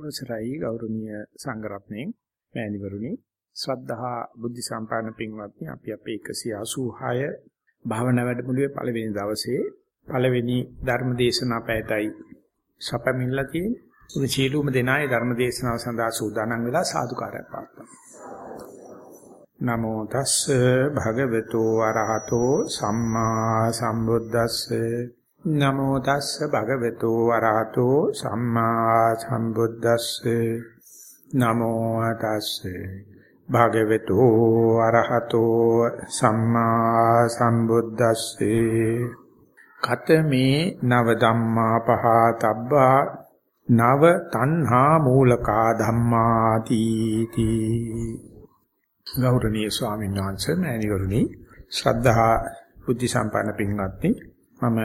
අවසරයි ගෞරවනීය සංඝරත්නයේ මෑණිවරුනි ශ්‍රද්ධහා බුද්ධ සම්පන්න පින්වත්නි අපි අපේ 186 භාවනා වැඩමුළුවේ පළවෙනි දවසේ පළවෙනි ධර්ම දේශනා පැයටයි සපමින්ලා තියෙන්නේ. උන් සීලුම දෙනායේ ධර්ම දේශනාව සඳහා සූදානම් වෙලා සාදුකාරයක් පාත්තා. නමෝ තස්ස භගවතු අරහතෝ සම්මා සම්බුද්දස්සේ නමෝ තස්ස භගවතු වරහතෝ සම්මා සම්බුද්දස්සේ. නමෝ තස්සේ භගවතු වරහතෝ සම්මා සම්බුද්දස්සේ. කතමේ නව ධම්මා පහතබ්බා නව තණ්හා මූලකා ධම්මාති තී ගෞරවනීය ස්වාමීන් වහන්සේ මෑණිවරුනි ශ්‍රද්ධා බුද්ධ සම්පන්න පින්වත්නි මම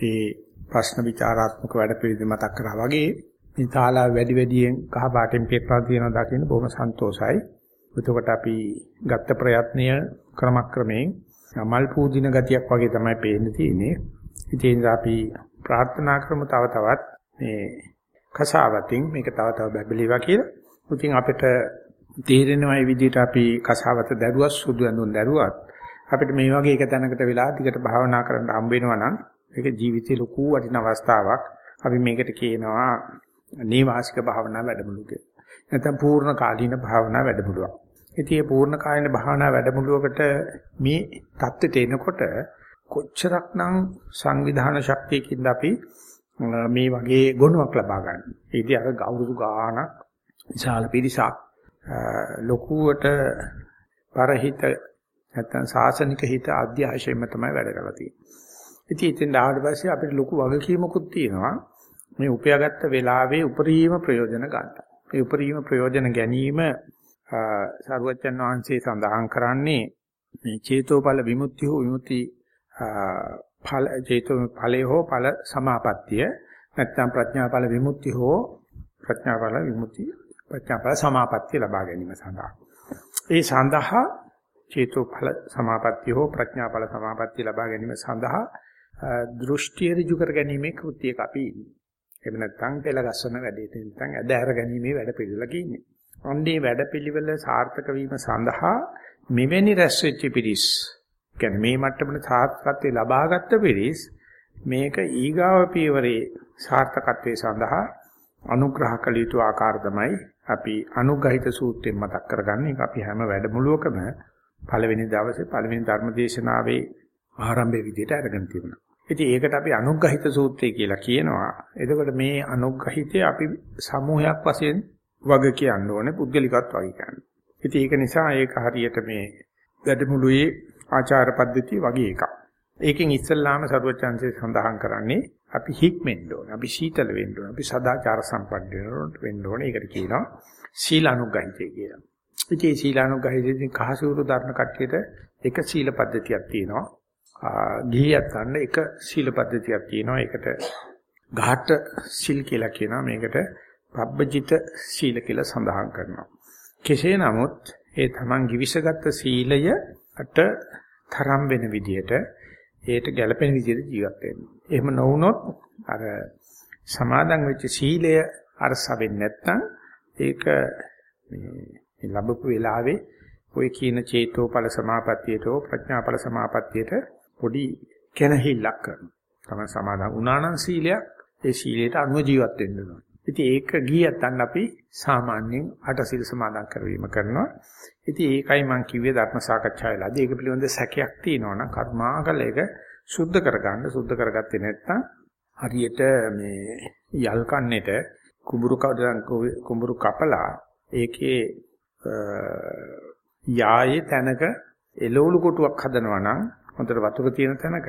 ඒ ප්‍රශ්න විචාරාත්මක වැඩ පිළිවෙල මතක් කරා වගේ මේ තාලා වැඩි වැඩියෙන් කහ පාටෙන් පෙරලා තියෙනවා දකින්න බොහොම සන්තෝසයි. එතකොට අපි ගත්ත ප්‍රයත්නය ක්‍රමක්‍රමයෙන් මල් පූදින ගතියක් වගේ තමයි පේන්න තියෙන්නේ. ඉතින් අපි ප්‍රාර්ථනා කරමු තව තවත් මේ කසාවතින් මේක තව තව බැබලීවා කියලා. ඉතින් අපිට තේරෙනවා මේ විදිහට අපි කසාවත දැරුවත් සුදු ඇඳුම් දැරුවත් අපිට මේ වගේ එක තැනකට වෙලා දිගට භාවනා කරන්න හම්බ වෙනවා නම් ඒක ජීවිතේ ලොකු වටින අවස්ථාවක්. අපි මේකට කියනවා නේවාසික භාවනා වැඩමුළු කියලා. නැත්නම් පූර්ණ කාලීන භාවනා වැඩමුළුවක්. ඉතින් මේ පූර්ණ කාලීන භාවනා වැඩමුළුවකට මේ தත්ත්වයට එනකොට කොච්චරක්නම් සංවිධාන ශක්තියකින්ද අපි මේ වගේ ගුණයක් ලබා ගන්න. ඒදී අර ගෞරව ගානක් විශාල පිරිසක් ලොකුවට පරහිත නැත්නම් සාසනික හිත අධ්‍යාශයෙන්ම තමයි වැඩ කරලා තියෙන්නේ. ඉතින් ඉතින් ආවට පස්සේ අපිට ලොකු වගකීමකුත් තියෙනවා මේ උපයාගත්ත වෙලාවේ උපරිම ප්‍රයෝජන ගන්න. මේ උපරිම ප්‍රයෝජන ගැනීම සරුවච්චන් වහන්සේ සඳහන් කරන්නේ මේ චේතෝපල විමුක්තිය හෝ විමුක්ති ඵල චේතෝ ඵලයේ හෝ ඵල සමාපත්තිය නැත්නම් ප්‍රඥාඵල විමුක්තිය හෝ ප්‍රඥාඵල විමුක්තිය ප්‍රඥාඵල සමාපත්තිය ලබා ගැනීම සඳහා. ඒ සඳහා චේතෝඵල සමාපත්තිය හෝ ප්‍රඥාඵල සමාපත්තිය ලබා ගැනීම සඳහා දෘෂ්ටි ඍජු කර ගැනීමේ කෘත්‍යයක අපි ඉන්නේ. එහෙම නැත්නම් පෙළ ගස්සන වැඩේට නැත්නම් ඇද ඇර ගැනීමේ වැඩ පිළිවෙලක ඉන්නේ. අන්නේ වැඩ පිළිවෙල සාර්ථක වීම සඳහා මෙවැනි රැස් වෙච්ච පිරිස් කියන්නේ මේ මට්ටමේ සාර්ථකත්වයේ ලබාගත් පිරිස් මේක ඊගාව පියවරේ සාර්ථකත්වයේ සඳහා අනුග්‍රහ කළ යුතු ආකාර තමයි අපි අනුග්‍රහිත සූත්‍රයෙන් මතක් කරගන්නේ. ඒක අපි හැම වැඩමුළුවකම පළවෙනි දවසේ පළවෙනි ධර්මදේශනාවේ ආරම්භයේ විදිහට අරගෙන තිබුණා. ඉතින් ඒකට අපි අනුග්‍රහිත සූත්‍රය කියලා කියනවා. එතකොට මේ අනුග්‍රහිතය අපි සමූහයක් වශයෙන් වග කියන්න ඕනේ පුද්ගලිකවත් වගේ කියන්න. ඉතින් ඒක නිසා ඒක හරියට මේ වැඩමුළුවේ ආචාර පද්ධතිය වගේ එකක්. ඒකෙන් ඉස්සල්ලාම සරුවචාන්සේ සඳහන් කරන්නේ අපි හික්මෙන්න ඕනේ. අපි සීතල වෙන්න ඕනේ. අපි සදාචාර සම්පන්න වෙන්න ඕනේ. ඒකට කියනවා සීලානුග්‍රහිතය කියලා. ඉතින් සීලානුග්‍රහිතයෙන් කහසූරු ධර්ම කට්ටියට එක සීල පද්ධතියක් තියෙනවා. ගිහියත් ගන්න එක සීල පද්ධතියක් තියෙනවා. ඒකට ඝාට සීල් කියලා කියනවා. මේකට පබ්බජිත සීල කියලා සඳහන් කරනවා. කෙසේ නමුත් ඒ තමන් givisගත් සීලයට තරම් වෙන විදිහට ඒට ගැළපෙන විදිහට ජීවත් වෙන්න. එහෙම නොවුනොත් අර සමාදන් වෙච්ච සීලය අරස වෙන්නේ නැත්නම් ඒක මේ ලැබපු වෙලාවේ ඔය කියන චේතෝපල සමාපත්තියට හෝ ප්‍රඥාපල සමාපත්තියට පොඩි කෙනහිල්ලක් කරනවා. තමයි සමාදන් වුණා නම් සීලයක් ඒ සීලයට අනුව ජීවත් වෙන්න ඕන. ඉතින් ඒක ගියත් අපි සාමාන්‍යයෙන් අට සීල සමාදන් කරවීම කරනවා. ඉතින් ඒකයි මම කිව්වේ ධර්ම සාකච්ඡාවේලාදී ඒක පිළිබඳ සැකයක් තියෙනවා නම් කර්මාකල ඒක සුද්ධ කරගන්න සුද්ධ කරගත්තේ නැත්නම් හරියට මේ යල් කන්නේට කුඹුරු කුඹුරු කපලා ඒකේ යායේ තැනක එළවලු කොටුවක් හදනවා නම් හොඳට වතුර තියෙන තැනක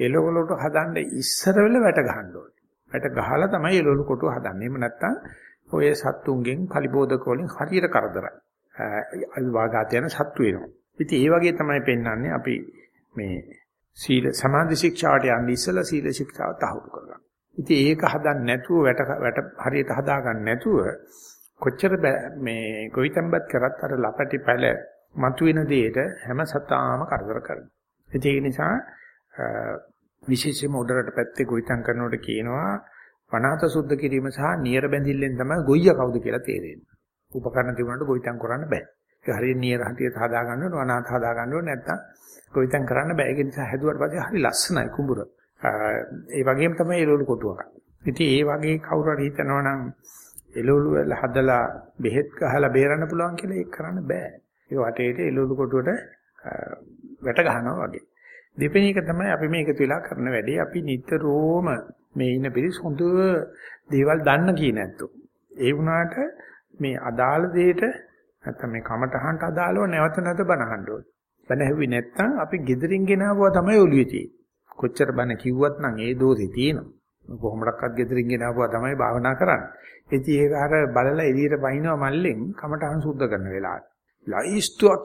එළවලුට හදන්න ඉස්සර වෙල වැට ගහන්න ඕනේ. වැට ගහලා තමයි එළවලු කොටුව හදන්නේ. එහෙම නැත්නම් ඔය සත්තුන්ගෙන් පරිබෝධක වලින් හරියට කරදරයි. අවිවාගාත යන සත්තු වෙනවා. ඉතින් ඒ වගේ තමයි පෙන්වන්නේ අපි මේ සීල සමාධි ශික්ෂාවට යන්නේ ඉස්සලා සීල ශික්ෂාව තහවුරු කරගන්න. ඉතින් ඒක හදන්න නැතුව වැට වැට හරියට හදා ගන්න නැතුව කොච්චර මේ ගොවිතැන්පත් කරත් අර ලපටි පැල මතුවෙන දෙයට හැම සතාම කරදර කරනවා. ඒක නිසා විශේෂයෙන්ම උඩරට පැත්තේ ගොවිතැන් කරනකොට කියනවා වනාත සුද්ධ කිරීම සහ නියර බැඳිල්ලෙන් තමයි ගොයිය කවුද කියලා තේරෙන්නේ. උපකරණ තිබුණාට ගොවිතැන් කරන්න බෑ. ඒ හරිය නියර හටියට හදා ගන්න ඕන වනාත හදා ගන්න ඕන නැත්නම් ගොවිතැන් කරන්න බෑ. ඒක නිසා හැදුවට පස්සේ හරි ලස්සනයි කුඹුර. ඒ වගේම තමයි එළවලු කොටුවක. ඉතින් ඒ වගේ කවුරු හරි හිතනවා නම් එළවලු වල හදලා බෙහෙත් ගහලා බේරන්න පුළුවන් කියලා ඒක කරන්න බෑ. ඒ වටේට එළවලු කොටුවට වැට ගහනවා වගේ. දෙවෙනි එක තමයි අපි මේක තුලා කරන වැඩේ. අපි නිතරම මේ ඉන්න පිළිස් හොඳ දේවල් දන්න කිය නැත්තෝ. ඒ වුණාට මේ අදාළ දෙයට නැත්නම් මේ කමටහන්ට අදාළව නැවත නැවත බනහන්න ඕනේ. බන හැවි නැත්නම් අපි gedirin ගෙනාවුවා තමයි ඔළුවේ තියෙන්නේ. කොච්චර බන කිව්වත් නම් ඒ දෝෂේ තියෙනවා. කොහොමඩක්වත් gedirin ගෙනාවුවා තමයි භාවනා කරන්නේ. ඉතින් ඒක අර බලලා එළියට පයින්නවා මල්ලෙන් කමටහන් සුද්ධ කරන වෙලාවට. ලයිස්තුවක්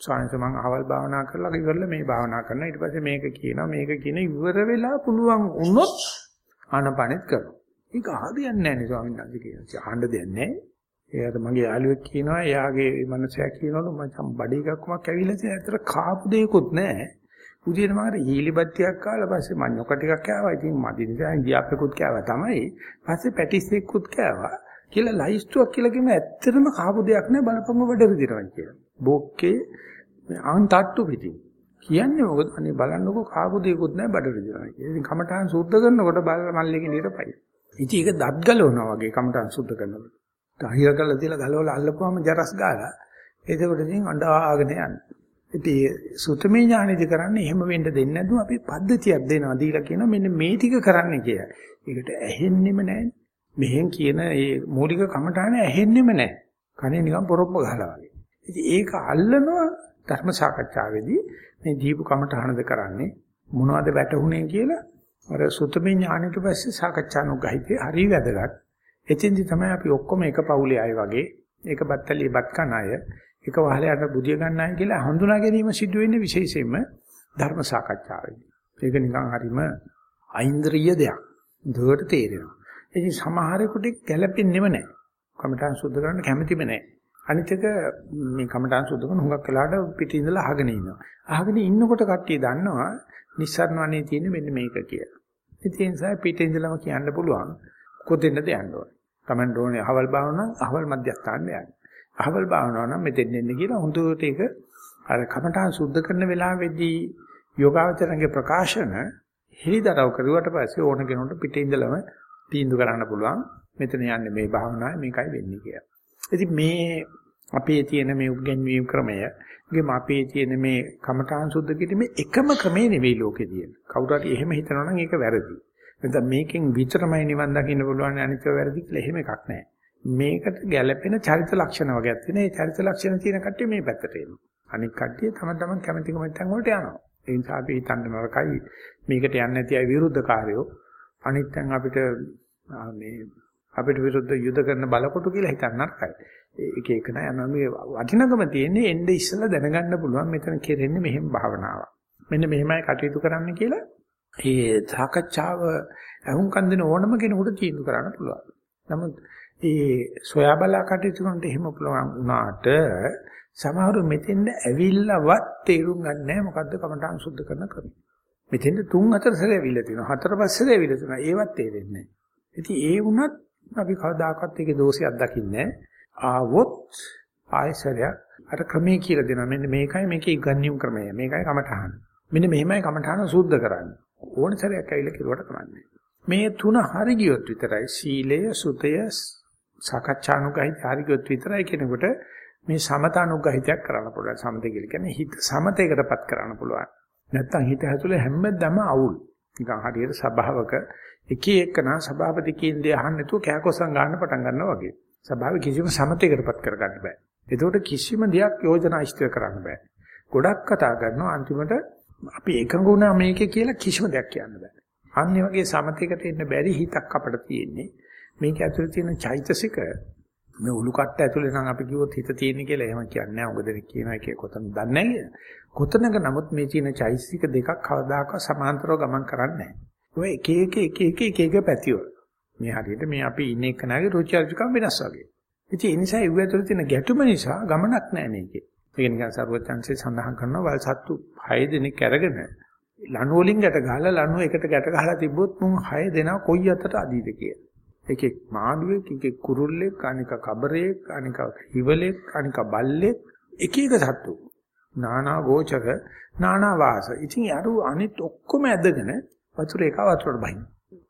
කියවනවා. සායන්ස මම අහවල් භාවනා කරලා ඉවරලා මේ භාවනා කරනවා. ඊට පස්සේ මේක කියනවා මේක කියන ඉවර වෙලා පුළුවන් වුණොත් ආනපනෙත් කරනවා. ඒක හරියන්නේ නැහැ නේ ස්වාමීන් වහන්සේ කියනවා. අහන්න දෙයක් නැහැ. එයාට මගේ යාළුවෙක් කියනවා එයාගේ මනසයා කියනවලු මචං බඩේ එකක්මක් ඇවිල්ලා තියෙන. ඇත්තට කාපු දෙයක්වත් නැහැ. උදේට මම හීලිබත්තියක් කාලා පස්සේ මඤ්ඤොක ටිකක් කෑවා. ඉතින් මදි නිසා ඉන්දියාප්පෙකුත් කෑවා තමයි. පස්සේ පැටිස් එක්කුත් කෑවා. කියලා ලයිස්තුවක් කියලා කිව්ම ඇත්තටම කාපු දෙයක් නෑ බලපංග වැඩ රිදිනවා කියලා. බොක්කේ ආන් තට්ටු පිටින්. කියන්නේ මොකද අනේ බලන්නකෝ කාපු දෙයක්වත් නෑ බඩ රිදිනවා කියලා. ඉතින් කමඨාන් සුද්ධ කරනකොට බල මල්ලේකින් ඉරපයි. ඉතින් ඒක දත් ගලවනවා වගේ කමඨාන් සුද්ධ කරනකොට. තහිර කරලා තියලා ගලවලා අල්ලපුවාම ජරස් ගාලා. එතකොට ඉතින් අඬාගෙන යන්නේ. ඉතින් සුතමේ ඥානෙදි කරන්නේ එහෙම වෙන්න දෙන්නේ නැතුව අපි පද්ධතියක් දෙනවා දීලා කියනවා මෙන්න මේ ටික කරන්න කියලා. ඒකට ඇහෙන්නෙම නැහැ. මෙහෙන් කියන ඒ මූලික කමඨාන ඇහෙන්නෙම නැහැ. කනේ නිකන් පොරොප්ප ගහලා වගේ. ඉතින් ඒක අල්ලනවා ධර්ම සාකච්ඡාවේදී මේ දීපු කමඨානද කරන්නේ මොනවද වැටුනේ කියලා අර සුතමේ ඥානෙට පස්සේ සාකච්ඡානුගහිතේ හරි වැදගත්. එතෙන්දි තමයි අපි ඔක්කොම එක පවුලේ අය වගේ ඒක බත්තලිය බත් කන අය එක වහලයට බුදිය ගන්නයි කියලා හඳුනා ගැනීම සිදු වෙන්නේ විශේෂයෙන්ම ධර්ම සාකච්ඡාවේදී. ඒක නිකන් හරිම අයින්ද්‍රිය දෙයක්. දුවට තේරෙනවා. ඉතින් සමහරෙකුට ගැළපෙන්නේම නැහැ. කමඨාන් සුද්ධ කරන්න කැමතිම නැහැ. අනිත් එක මේ කමඨාන් සුද්ධ කරන හුඟක් වෙලාවට පිටින් ඉඳලා අහගෙන ඉන්නවා. අහගෙන ඉන්නකොට කට්ටිය දන්නවා නිස්සාරණ වනේ තියෙන මෙන්න මේක කියලා. ඉතින් ඒ නිසා පිටින් ඉඳලම කියන්න පුළුවන් කොතෙන්ද යන්න ඕනේ. Taman ඕනේ අහවල් භාවනා අහවල් මධ්‍යස්ථානට යන්න. අහවල් භාවනාව නම් මෙතෙන් එන්න කියලා හොඳට ඒක අර කමඨාන් සුද්ධ කරන වෙලාවේදී යෝගාවචරණගේ ප්‍රකාශන හිලිදරව් කරුවට පස්සේ ඕන කෙනෙකුට පිටේ ඉඳලම තීන්දුව කරන්න පුළුවන් මෙතන යන්නේ මේ භාවනාවේ මේකයි වෙන්නේ කියලා. ඉතින් මේ අපේ තියෙන මේ උගන්වීම් ක්‍රමය, ගෙම අපේ තියෙන මේ කමඨාන් සුද්ධ කිරීමේ එකම ක්‍රමේ නෙවෙයි ලෝකේ තියෙන. කවුරු හරි එහෙම හිතනවා නම් ඒක වැරදි. නැත්නම් මේකෙන් විතරමයි නිවන් දකින්න පුළුවන් අනිත් වැරදි කියලා එහෙම එකක් නැහැ. මේකට ගැළපෙන චරිත ලක්ෂණ වගේක් තියෙනවා. ඒ චරිත ලක්ෂණ තියෙන කට්ටිය මේ පැත්තට එනවා. අනික් කට්ටිය තම තමන් කැමති කැමැත්තන් වලට යනවා. ඒ නිසා අපි හිතන්න නරකයි මේකට යන්නේ නැති අය විරුද්ධකාරයෝ. අනිත්යෙන් අපිට මේ අපිට විරුද්ධ යුද කරන බලකොටු කියලා හිතන්න නරකයි. ඒක එක නෑ යනවා මේ වටිනකම තියෙන්නේ එnde ඉස්සලා දැනගන්න පුළුවන් මෙතන කෙරෙන්නේ මෙහෙම භාවනාවක්. මෙන්න මෙහෙමයි කටයුතු කරන්න කියලා ඒ සාකච්ඡාව අහුම්කන් දෙන ඕනම කෙනෙකුට තීන්දුව කරන්න පුළුවන්. නමුත් ඒ සොයා බලා කටයුතු කරනට එහෙම පුළුවන් වුණාට සමහරු මෙතෙන්ද ඇවිල්ලවත් තේරුම් ගන්න නැහැ මොකද්ද කමඨාන් සුද්ධ කරන ක්‍රමය. මෙතෙන්ද තුන් හතර සැරේ ඇවිල්ලා තියෙනවා. හතර පහ සැරේ ඇවිල්ලා තියෙනවා. ඒවත් තේරෙන්නේ නැහැ. ඉතින් ඒ වුණත් අපි කවදාකවත් ඒකේ දෝෂයක් දකින්නේ ආවොත් ආයසරයක් අර ක්‍රමයේ කියලා දෙනවා. මෙන්න මේකයි මේකේ ඉගන්නියුම් ක්‍රමය. මේකයි කමඨාන. මෙන්න මෙහෙමයි කමඨාන සුද්ධ කරන්නේ. ඕන සැරයක් ඇවිල්ලා කිරුවට කමන්නේ. මේ තුන හරි ගියොත් විතරයි සීලය, සුතය, සාකච්ඡානුගහිත හරියොත් විතරයි කෙනෙකුට මේ සමතානුගහිතයක් කරන්න පුළුවන්. සමතේ කියලා කියන්නේ හිත සමතේකටපත් කරන්න පුළුවන්. නැත්තම් හිත ඇතුලේ හැමදම අවුල්. නිකන් හරියට සබාවක එක එකනා සභාපති කියන දේ අහන්න නැතුව කෑකොසම් ගන්න පටන් ගන්නවා වගේ. සභාවේ කිසිම සමතේකටපත් කරගන්න බෑ. ඒකට කිසිම දෙයක් යෝජනා ඉෂ්ට කරන්න බෑ. ගොඩක් කතා කරනවා අන්තිමට අපි එකඟ වුණා මේකේ කියලා කිසිම දෙයක් කියන්න බෑ. අන්න වගේ සමතේකට එන්න බැරි හිතක් අපිට තියෙන්නේ. මේක ඇතුලේ තියෙන චෛතසික මේ උළු කට්ට ඇතුලේ නම් අපි කිව්වොත් හිත තියෙන කියලා එහෙම කියන්නේ නැහැ. උග දෙනෙක් කියන එකේ කොතනද දන්නේ නැහැ. කොතනක නමුත් මේ තියෙන චෛතසික දෙකක් කවදාකවත් සමාන්තරව ගමන් කරන්නේ නැහැ. ඔය එක එක එක එක එක එක පැතිවල. මේ හරියට මේ අපි ඉන්නේ කනාගේ රුචි අරුචිකම් වෙනස් වගේ. ඉතින් ඒ නිසා ඉව ඇතුලේ තියෙන ගැටුම නිසා ගමනක් නැහැ මේකේ. ඒක නිකන් සරුවචන්සේ සඳහන් කරනවා වල් සත්තු 6 දෙනෙක් අරගෙන ලණු වලින් ගැට ගහලා ලණු එකට ගැට ගහලා තිබ්බොත් මුන් 6 දෙනා කොයි අතට අදීද කියලා. එකෙක් මාළුවෙක්, එකෙක් කුරුල්ලෙක්, අනික කබරේක්, අනික හිවලෙක්, අනික බල්ලෙක්, එක එක සත්තු. නානා ගෝචර, නානා වාස. ඉතින් අරු අනිත් ඔක්කොම ඇදගෙන වතුර එක වතුරට බහින්න.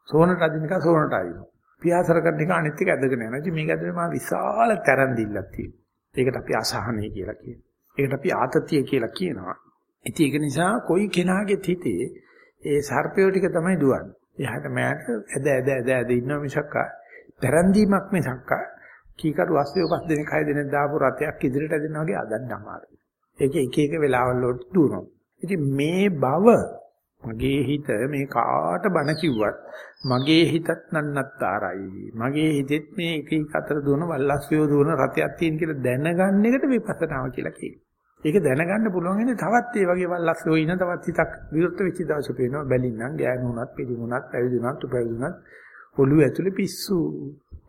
සෝනට අදින එක සෝනට අදිනවා. පියාසර කරන එක අනිත් එක ඇදගෙන යනවා. ඉතින් මේක ඇතුලේ මා විශාල තරන්දිල්ලක් තියෙනවා. ඒකට අපි අසහනය කියලා කියනවා. ඒකට අපි ආතතිය කියලා කියනවා. ඉතින් ඒක නිසා කොයි කෙනාගේ හිතේ ඒ සර්පයෝ ටික තමයි දුවන්නේ. එහාට මෑට ඇද ඇද ඇද ඇද ඉන්න මිසක් තරන්දීමක් මිසක් කීකරු අස්සය පස් දෙනෙක් හය දෙනෙක් දාපු රතයක් ඉදිරියට ඇදෙනා වගේ අදන්න අමාරුයි. ඒක එක එක වෙලාවල් වලට දුවනවා. ඉතින් මේ බව මගේ හිත මේ කාට බන කිව්වත් මගේ හිතත් නන්නත්තරයි. මගේ හිතෙත් මේ එක එක අතර දුවන වල්ලස්සියෝ දුවන රතයක් තියෙන කියලා දැනගන්න එකට විපස්සනාව කියලා කියනවා. ඒක දැනගන්න පුළුවන් ඉන්නේ තවත් ඒ වගේ වල්ලස්සියෝ ඉන්න තවත් හිතක් විරුද්ධ වෙච්ච දවස පේනවා බැලින්නම් ගෑනුණත් පිළිමුණත් පැවිදුණත් උපැවිදුණත් ඔළුව ඇතුලේ පිස්සු.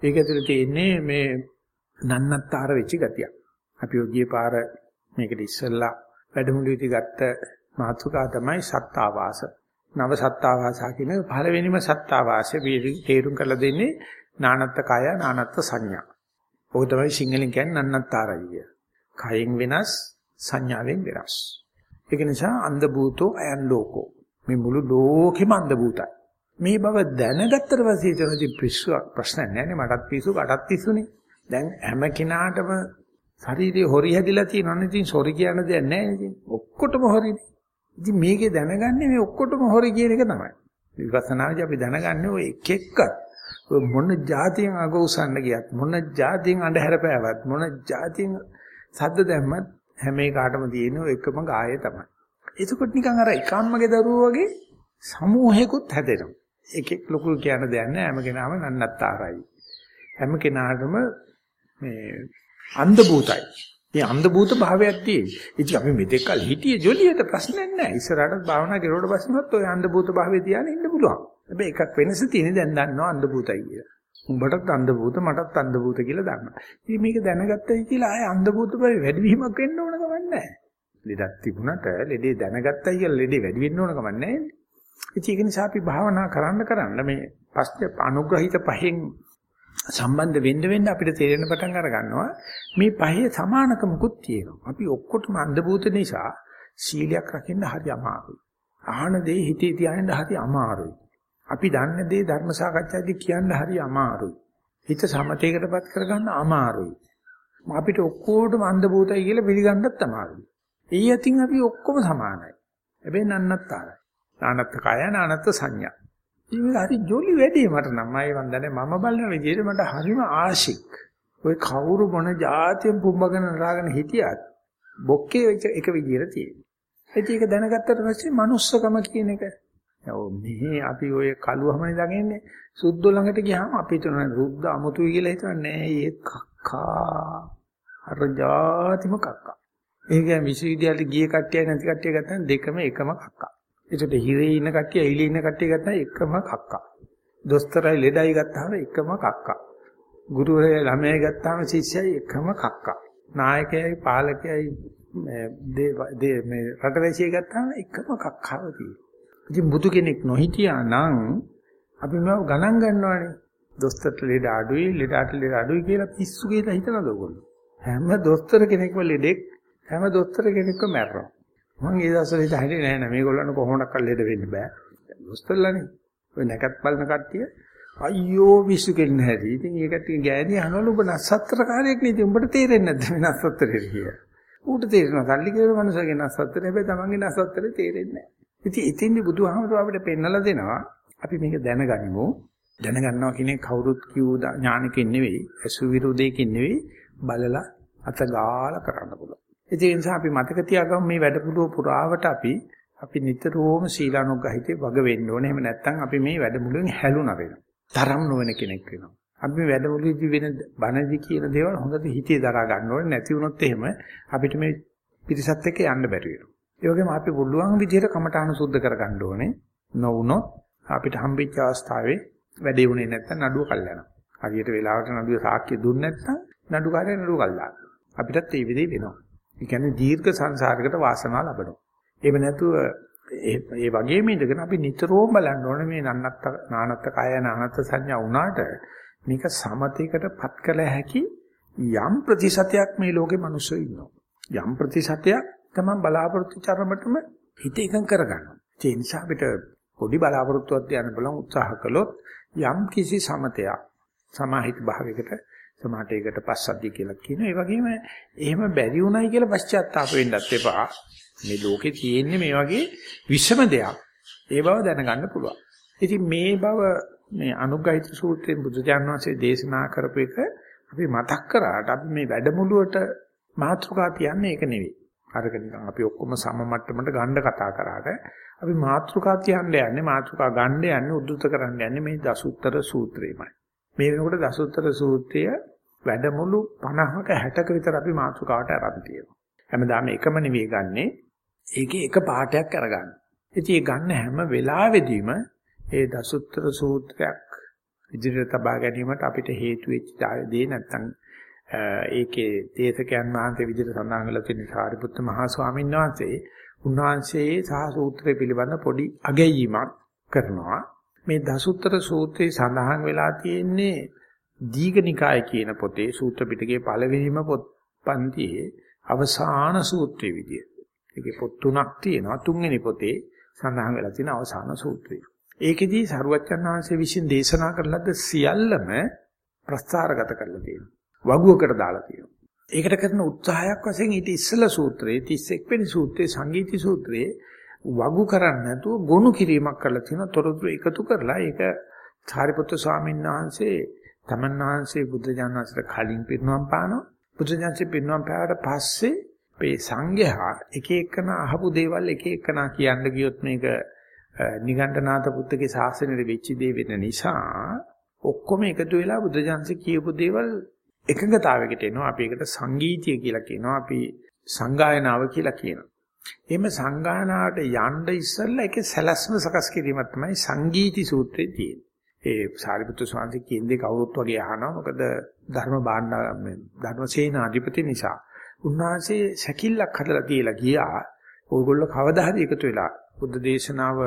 ඒක ඇතුලේ තියෙන්නේ මේ නන්නත්තර වෙච්ච ගතිය. අපි ඔය පාර මේකට ඉස්සෙල්ලා වැඩමුළුවේදී ගත්ත මාතෘකා තමයි සත්තාවාස. නව සත්තාවාසා කියන පළවෙනිම සත්තාවාසය තේරුම් කරලා දෙන්නේ නානත්ත කය නානත්ත සංඥා. ඕක තමයි සිංහලෙන් කියන්නේ නන්නත්තරයි කිය. කයෙන් වෙනස් සංඥාවෙන් වෙනස්. ඒක නිසා අන්ධ භූතෝ අයන් ලෝකෝ. මේ මුළු ලෝකෙම අන්ධ භූතයි. මේ බව දැනගත්තට පස්සේ ඉතනදී පිස්සුවක් ප්‍රශ්න නැහැ නේ මටත් පිස්සු කටත් පිස්සුනේ. දැන් හැම කෙනාටම ශරීරේ හොරි හැදිලා තියෙනවනේ ඉතින් සොරි කියන දෙයක් නැහැ ඉතින්. ඔක්කොටම හොරිනේ. ඉතින් මේකේ දැනගන්නේ මේ ඔක්කොටම හොරි කියන එක තමයි. විපස්සනාදී අපි දැනගන්නේ ඔය එක එකක් ඔය මොන જાතියෙන් අග උසන්න ගියත් මොන જાතියෙන් අඳුර පෑවත් මොන જાතියෙන් සද්ද දැම්මත් හැම එකකටම තියෙන එකම ගායය තමයි. එතකොට නිකන් අර එකම්මගේ දරුවෝ වගේ සමූහයකුත් හැදෙනවා. එකෙක් ලොකු කියන දෙයක් නෑ හැම කෙනාම නන්නත්තාරයි. හැම කෙනාටම මේ අන්ධ භූතයි. මේ අන්ධ භූත භාවයක් තියෙයි. ඉතින් අපි මෙතෙක් කල හිටියේ ජොලියට ප්‍රශ්නයක් නැහැ. ඉස්සරහට භාවනා කරුවට පස්සෙත් ඔය අන්ධ භූත භාවයේ තියාගෙන ඉන්න පුළුවන්. හැබැයි එකක් වෙනස තියෙන්නේ දැන් දන්නවා අන්ධ භූතයි කියලා. උඹටත් අන්ධ භූත මටත් අන්ධ භූත කියලා දන්නවා. ඉතින් මේක දැනගත්තයි කියලා ආයේ අන්ධ භූත භාවයේ වැඩිවීමක් වෙන්න ඕන කමක් නැහැ. ලෙඩක් තිබුණට ලෙඩේ දැනගත්තයි කියලා ලෙඩේ වැඩි වෙන්න ඕන කමක් නැහැ. ඉතින් ඒක නිසා අපි භාවනා කරන්න කරන්න මේ පස්සේ අනුග්‍රහිත පහෙන් සම්බන්ධ වෙන්න වෙන්න අපිට තේරෙන පටන් අර ගන්නවා මේ පහේ සමානකමකුත් තියෙනවා. අපි ඔක්කොටම අන්ධබූත නිසා සීලයක් රකින්න හරි අමාරුයි. අහන දේ හිතේ තියාගෙන හරි අමාරුයි. අපි දන්න දේ ධර්ම සාකච්ඡාදී කියන්න හරි අමාරුයි. හිත සමතේකටපත් කරගන්න අමාරුයි. අපිට ඔක්කොටම අන්ධබූතයි කියලා පිළිගන්නත් අමාරුයි. ඒ අතින් අපි ඔක්කොම සමානයි. හැබැයි නන්නත්තරයි. නානත්ත කය නානත්ත සංඥා. මේක හරි ජොලි වැඩි මට නම් මම වන්දනේ මම බලන විදිහට මට හරිම ආශික්. ඔය කවුරු මොන જાතියෙන් පුම්බගෙන නරාගෙන හිටියත් බොක්කේ එක විදිහට තියෙනවා. ඒක දැනගත්තට පස්සේ manussකම කියන එක ඔව් මේ අපි ඔය කලුවමනේ දගන්නේ සුද්ධ ළඟට ගියාම අපි හිතන රුද්ද අමුතුයි කියලා හිතන්නේ නෑ ඒ කක්කා අර જાතිම කක්කා. ඒ කියන්නේ විශ්වවිද්‍යාලේ ගිය කට්ටිය නැති කට්ටිය ගත්තම දෙකම එකම කක්කා. ඒකට හිරේ ඉන්න කට්ටිය එයිලේ ඉන්න කට්ටිය ගත්තා එකම කක්කා. දොස්තරයි ලෙඩයි ගත්තාම එකම කක්කා. ගුරුවරයා ළමයි ගත්තාම ශිෂ්‍යයි එකම කක්කා. නායකයයි පාලකයයි මේ මේ රටවැසියෙක් ගත්තාම එකම කක්කාව තියෙනවා. ඉතින් බුදු කෙනෙක් නොහිටියා නම් අපි මේව ගණන් ගන්නවානේ. දොස්තරට ලෙඩ අඩුයි, ලෙඩට ලෙඩ අඩුයි කියලා පිස්සු කියලා හිතනද ඔයගොල්ලෝ? හැම දොස්තර කෙනෙක්ම ලෙඩෙක්, හැම දොස්තර කෙනෙක්ම මැරෙනවා. මම ඒ දවස්වල හිතන්නේ නෑ නෑ මේගොල්ලන්ට කොහොමඩක්වත් ලෙඩ වෙන්න බෑ. දොස්තරලානේ. ඔය නැකත් බලන කට්ටිය අයියෝ විශ්ු කෙන්න හැටි. ඉතින් ඒකට ගෑණි අහනවලු ඔබ නස්සත්තර කාර්යයක් නේ. ඉතින් උඹට තේරෙන්නේ නැද්ද මේ නස්සත්තරේ කියලා? ඌට තේරෙනවා. සල්ලි කියලා මනුස්සයගේ නස්සත්තර හැබැයි තමන්ගේ නස්සත්තරේ තේරෙන්නේ නැහැ. ඉතින් ඉතින්දි බුදුහාමුදුරුවෝ අපිට පෙන්නලා දෙනවා. අපි මේක දැනගනිමු. දැනගන්නවා කියන්නේ කවුරුත් කියූ ඥානකින් නෙවෙයි, අසු විරුදේකින් නෙවෙයි, බලලා අත ගාලා කරන්න පුළුවන්. ඒ නිසා අපි මතක තියාගමු මේ වැඩපොළුව පුරාවට අපි අපි නිතරම සීලානුගහිතේ වග වෙන්න ඕනේ. එහෙම නැත්නම් අපි මේ වැඩමුළුවෙන් හැලුණා වෙනවා. තරම් නොවන කෙනෙක් වෙනවා. අපි මේ වැඩමුළුවේදී වෙන බණදි කියන දේවල් හොඳට හිතේ දරා ගන්න ඕනේ. නැති වුණොත් එහෙම අපිට මේ පිරිසත් එක්ක යන්න බැරි වෙනවා. ඒ වගේම අපි පුළුවන් විදිහට කමඨාන සුද්ධ කරගන්න ඕනේ. නොවුනොත් අපිට හම්බෙච්ච අවස්ථාවේ වැඩේ උනේ නැත්නම් නඩුව කල් යනවා. හරියට වෙලාවට නඩුව සාක්ෂි දුන්නේ නැත්නම් නඩුකාරය නඩුව කල් දානවා. අපිටත් ඒ විදිහේ වෙනවා. ඒ කියන්නේ දීර්ඝ සංසාරයකට වාසනාව ලැබෙනවා. එහෙම නැතුව ඒ වගේම ඉඳගෙන අපි නිතරම බලන්න ඕනේ මේ නන්නත්ත නානත්ත කාය නානත්ත සංඥා වුණාට මේක සමතේකටපත් කළ හැකි යම් ප්‍රතිශතයක් මේ ලෝකේ මිනිස්සු ඉන්නවා. යම් ප්‍රතිශතයක් තමයි බලාපොරොත්තු චරමටම හිත එකඟ කරගන්නවා. ඒ නිසා අපිට පොඩි බලාපොරොත්තුවක් තියන්න බලන් උත්සාහ කළොත් යම් කිසි සමතයක් සමාහිත භාවයකට සමාහට ඒකට පස්සද්ධිය කියලා කියනවා. ඒ වගේම එහෙම බැරි වුණයි කියලා පශ්චාත්තාප වෙන්නත් එපා. මේ ලෝකේ තියෙන්නේ මේ වගේ විෂම දෙයක්. ඒ බව දැනගන්න පුළුවන්. ඉතින් මේ බව මේ අනුග්‍රහිත සූත්‍රයෙන් බුදුජානක වහන්සේ දේශනා කරපු එක අපි මතක් කරාට අපි මේ වැඩමුළුවට මාතෘකා තියන්නේ ඒක නෙවෙයි. අරක නිකන් අපි ඔක්කොම සම මට්ටමට ගන්න කතා කරාට අපි මාතෘකා තියන්න යන්නේ මාතෘකා ගන්න යන්නේ උද්දුත කරන්න යන්නේ මේ දසුත්තර සූත්‍රයමයි. මේ වෙනකොට දසුත්තර සූත්‍රය වැඩමුළු 50ක 60ක විතර අපි මාතෘකාවට අරන් තියෙනවා. හැමදාම එකම නෙවෙයි ගන්නෙ. ඒකේ එක පාඩයක් අරගන්න. ඉතින් ඒ ගන්න හැම වෙලාවෙදීම ඒ දසුත්තර සූත්‍රයක් ඉදිරියට තබා ගැනීමට අපිට හේතු වෙච්ච දේ නැත්තම් ඒකේ දේශකයන් වහන්සේ විදිහට සඳහන් කරලා තියෙන සාරිපුත්ත මහා ස්වාමීන් වහන්සේ උන්වහන්සේ සහ සූත්‍රය පිළිබඳ පොඩි අගැයීමක් කරනවා. මේ දසුත්තර සූත්‍රයේ සඳහන් වෙලා තියෙන්නේ දීඝනිකාය කියන පොතේ සූත්‍ර පිටකයේ පළවෙනිම පොත් පන්තියේ අවසාන සූත්‍රයේ විදිය. ඒකේ පොත් තුනක් තියෙනවා. තුන්වෙනි පොතේ සඳහන් වෙලා තියෙන අවසාන සූත්‍රය. ඒකෙදී සරුවච්චන් වහන්සේ විසින් දේශනා කරලද සියල්ලම ප්‍රස්තාරගත කරලා තියෙනවා. වගුවකට දාලා තියෙනවා. ඒකට කරන උත්සාහයක් වශයෙන් ඊට ඉස්සලා සූත්‍රයේ 31 වෙනි සූත්‍රයේ සංගීති සූත්‍රයේ වගු කරන්නේ නැතුව ගොනු කිරීමක් කරලා තියෙනවා. තොරතුරු එකතු කරලා ඒක සාරිපුත්‍ර ස්වාමීන් වහන්සේ තමන් වහන්සේ බුද්ධ ඥානසට කලින් පිරිනුවම් පානවා. බුද්ධ ඥානසේ පිරිනුවම් පෑවට පස්සේ මේ සංඝයා එක එකන අහපු දේවල් එක එකනා කියන්න ගියොත් මේක නිගණ්ඨනාත පුත්තගේ ශාසනයේ වෙච්ච දේ වෙන නිසා ඔක්කොම එකතු වෙලා බුද්ධ ඥානසේ කියපු දේවල් එකඟතාවයකට එනවා. අපි ඒකට සංගීතය කියලා කියනවා. අපි සංගායනාව කියලා කියනවා. එහෙම සංගායනාවට යන්න ඉස්සෙල්ලා ඒකේ සැලැස්ම සකස් කිරීමක් තමයි සංගීති සූත්‍රයේ තියෙන්නේ. ඒ සාරිපුත්‍ර ස්වාමීන් කියන්නේ කවුරුත් වගේ අහනවා. මොකද ධර්ම භාණ්ඩ ධර්ම සේනාධිපති නිසා. උන්වහන්සේ සැකිල්ලක් හදලා තියලා ගියා. ඕගොල්ලෝ කවදා හරි එකතු වෙලා බුද්ධ දේශනාව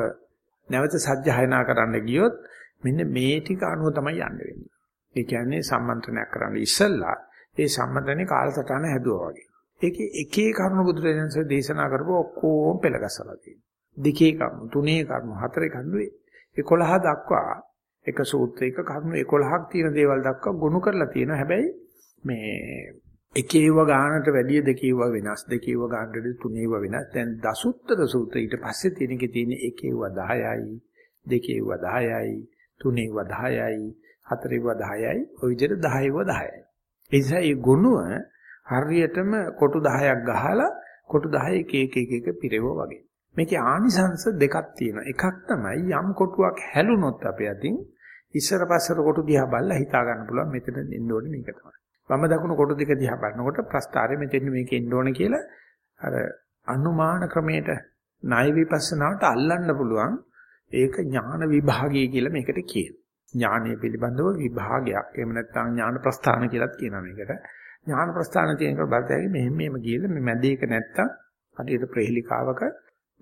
නැවත සජ්ජායනා කරන්න ගියොත් මෙන්න මේ ටික අනුව තමයි යන්න වෙන්නේ. ඒ කියන්නේ සම්මන්ත්‍රණයක් කරන්න ඉස්සෙල්ලා ඒ සම්මන්ත්‍රණේ කාලසටහන හැදුවා වගේ. ඒකේ එකේ කරුණු බුදුරජාණන්සේ දේශනා කරපුව ඔක්කොම පෙළගස්සලා තියෙනවා. දෙකේ කරුණු, තුනේ කරුණු, හතරේ කරුණු 11 දක්වා එක සූත්‍රයක කරුණු 11ක් තියෙන දේවල් දක්වා ගොනු කරලා තියෙනවා. හැබැයි මේ එකේව ගානට වැඩිය දෙකේව වෙනස් දෙකේව ගානට තුනේව වෙනස් දැන් දසුත්තර සූත්‍රය ඊට පස්සේ තියෙන එකේ තියෙන එකේව 10යි දෙකේව 10යි තුනේව 10යි හතරේව 10යි ඔය විදිහට 10ව 10යි ඒ නිසා මේ ගුණය හරියටම කොටු 10ක් ගහලා කොටු 10 එක එක එක එක පිරෙව වගේ මේකේ ආනිසංශ දෙකක් තියෙනවා එකක් තමයි යම් කොටුවක් හැලුනොත් අපේ අතින් ඉස්සර පස්සට කොටු දිහා බලලා හිතා ගන්න පුළුවන් මෙතන එන්න ඕනේ මේක තමයි වම දකුණු කොටු දෙක දිහා බලනකොට ප්‍රස්තාරය මෙතෙන් මේක එන්න ඕනේ කියලා අර අනුමාන ක්‍රමයට ණය විපස්සනාවට අල්ලන්න පුළුවන් ඒක ඥාන විභාගය කියලා මේකට කියනවා. ඥානය පිළිබඳව විභාගයක්. එහෙම නැත්නම් ඥාන ප්‍රස්ථාන කියලාත් කියනවා මේකට. ඥාන ප්‍රස්ථාන තියෙනකොට බලතැයි මෙහෙම මෙහෙම ගිහලා මේ මැදේක නැත්තම් හරියට ප්‍රහෙලිකාවක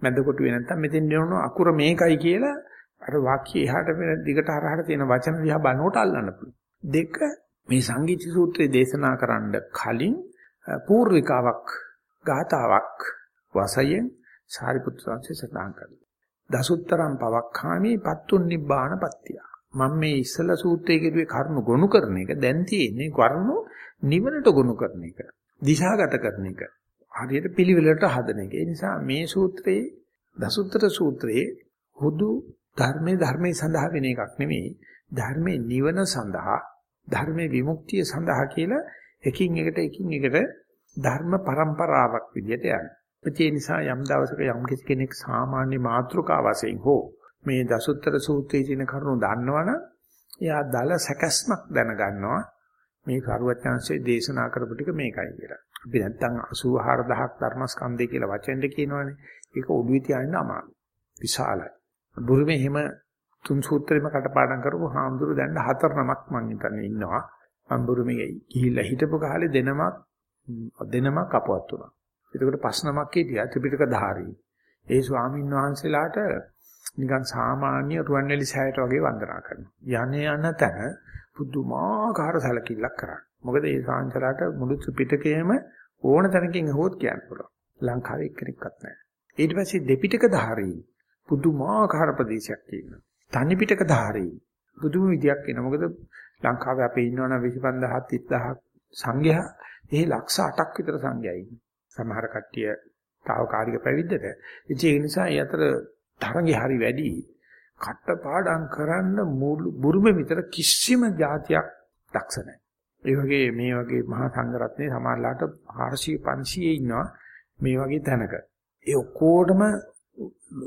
මැද කොටුවේ නැත්තම් මෙතෙන් දෙනව අකුර මේකයි කියලා අර වාක්‍ය එහාට වෙන දිගට හරහට තියෙන වචන දිහා බලනකොට අල්ලන්න පුළුවන්. දෙක මේ සංගීත සූත්‍රය දේශනා කරන්න කලින් පූර්විකාවක් ගාතාවක් වශයෙන් සාරිපුත්‍ර සංසේ සඳහන් කරනවා. දසුත්තරම් පවක්ඛාමි පත්තුන් නිබ්බාන පත්තිය. මම මේ ඉස්සලා සූත්‍රයේ කිව්වේ කරුණු ගොනු කරන එක දැන් තියෙන්නේ කරුණු නිවනට ගොනු කරන එක. දිශාගත කරන එක. හරියට පිළිවෙලට හදන එක. ඒ නිසා මේ සූත්‍රයේ දසුත්තර සූත්‍රයේ හුදු ධර්මයේ ධර්මයේ සඳහා වෙන එකක් නෙමෙයි. ධර්මයේ නිවන සඳහා ධර්මයේ විමුක්තිය සඳහා කියලා එකින් එකට එකින් එකට ධර්ම પરම්පරාවක් විදිහට යනවා. ඒ නිසා යම් දවසක යම් කෙනෙක් සාමාන්‍ය මාතෘකා වශයෙන් හෝ මේ දසුත්තර සූත්‍රයේ තියෙන කරුණු දන්නවනම් එයා දල සැකස්මක් දැනගන්නවා මේ කරුවචාන්සේ දේශනා කරපු ටික මේකයි කියලා. අපි නැත්තම් 84000ක් ධර්මස්කන්ධය කියලා වචෙන්ද කියනවනේ. ඒක ඔළුවේ තියාගෙන අමාරුයි. විශාලයි. බුරුමේ එහෙම තුන් සූත්‍රෙම කටපාඩම් කරපු හාමුදුරු දැන් හතර නමක් මං හිතන්නේ ඉන්නවා. මම බුරුමේ ගිහිල්ලා හිටපු කාලේ දෙනමක් දෙනමක් අපවත් වුණා. එතකොට පස් නමක් හිටියා ත්‍රිපිටක ධාරී. ඒ ස්වාමීන් වහන්සේලාට නිකන් සාමාන්‍ය රුවන්වැලි සෑයට වගේ වන්දනා කරනවා. යන්නේ යන තැන පුදුමාකාර සැලකිල්ලක් කරන්නේ. මොකද ඒ සාංශලාට මුළු ත්‍රිපිටකයේම ඕන තැනකින් හොත් කියන්න පුළුවන්. ලංකාවේ එක්කෙනෙක්වත් නැහැ. ඊට පස්සේ දෙපිටක ධාරීන් පුදුමාකාර ප්‍රදේශයක් තියෙනවා. තනි පිටක ධාරීන් පුදුම විදියක් එනවා. මොකද ලංකාවේ අපේ ඉන්නවනම් 25000 30000 සංඝයා ඒ ලක්ෂ 8ක් විතර සංඝයා ඉන්නේ. සමහර කට්ටිය తాවකාලික පැවිද්දට. ඒ නිසා ඒ අතර තරංගේ හරි වැඩි. කට්ටපාඩම් කරන්න බුරුම විතර කිසිම જાතියක් දක්ෂ නැහැ. ඒ වගේ මේ වගේ මහා සංඝරත්නයේ සමාජලාට 400 500 ඉන්නවා මේ වගේ තැනක. ඒ ඔක්කොටම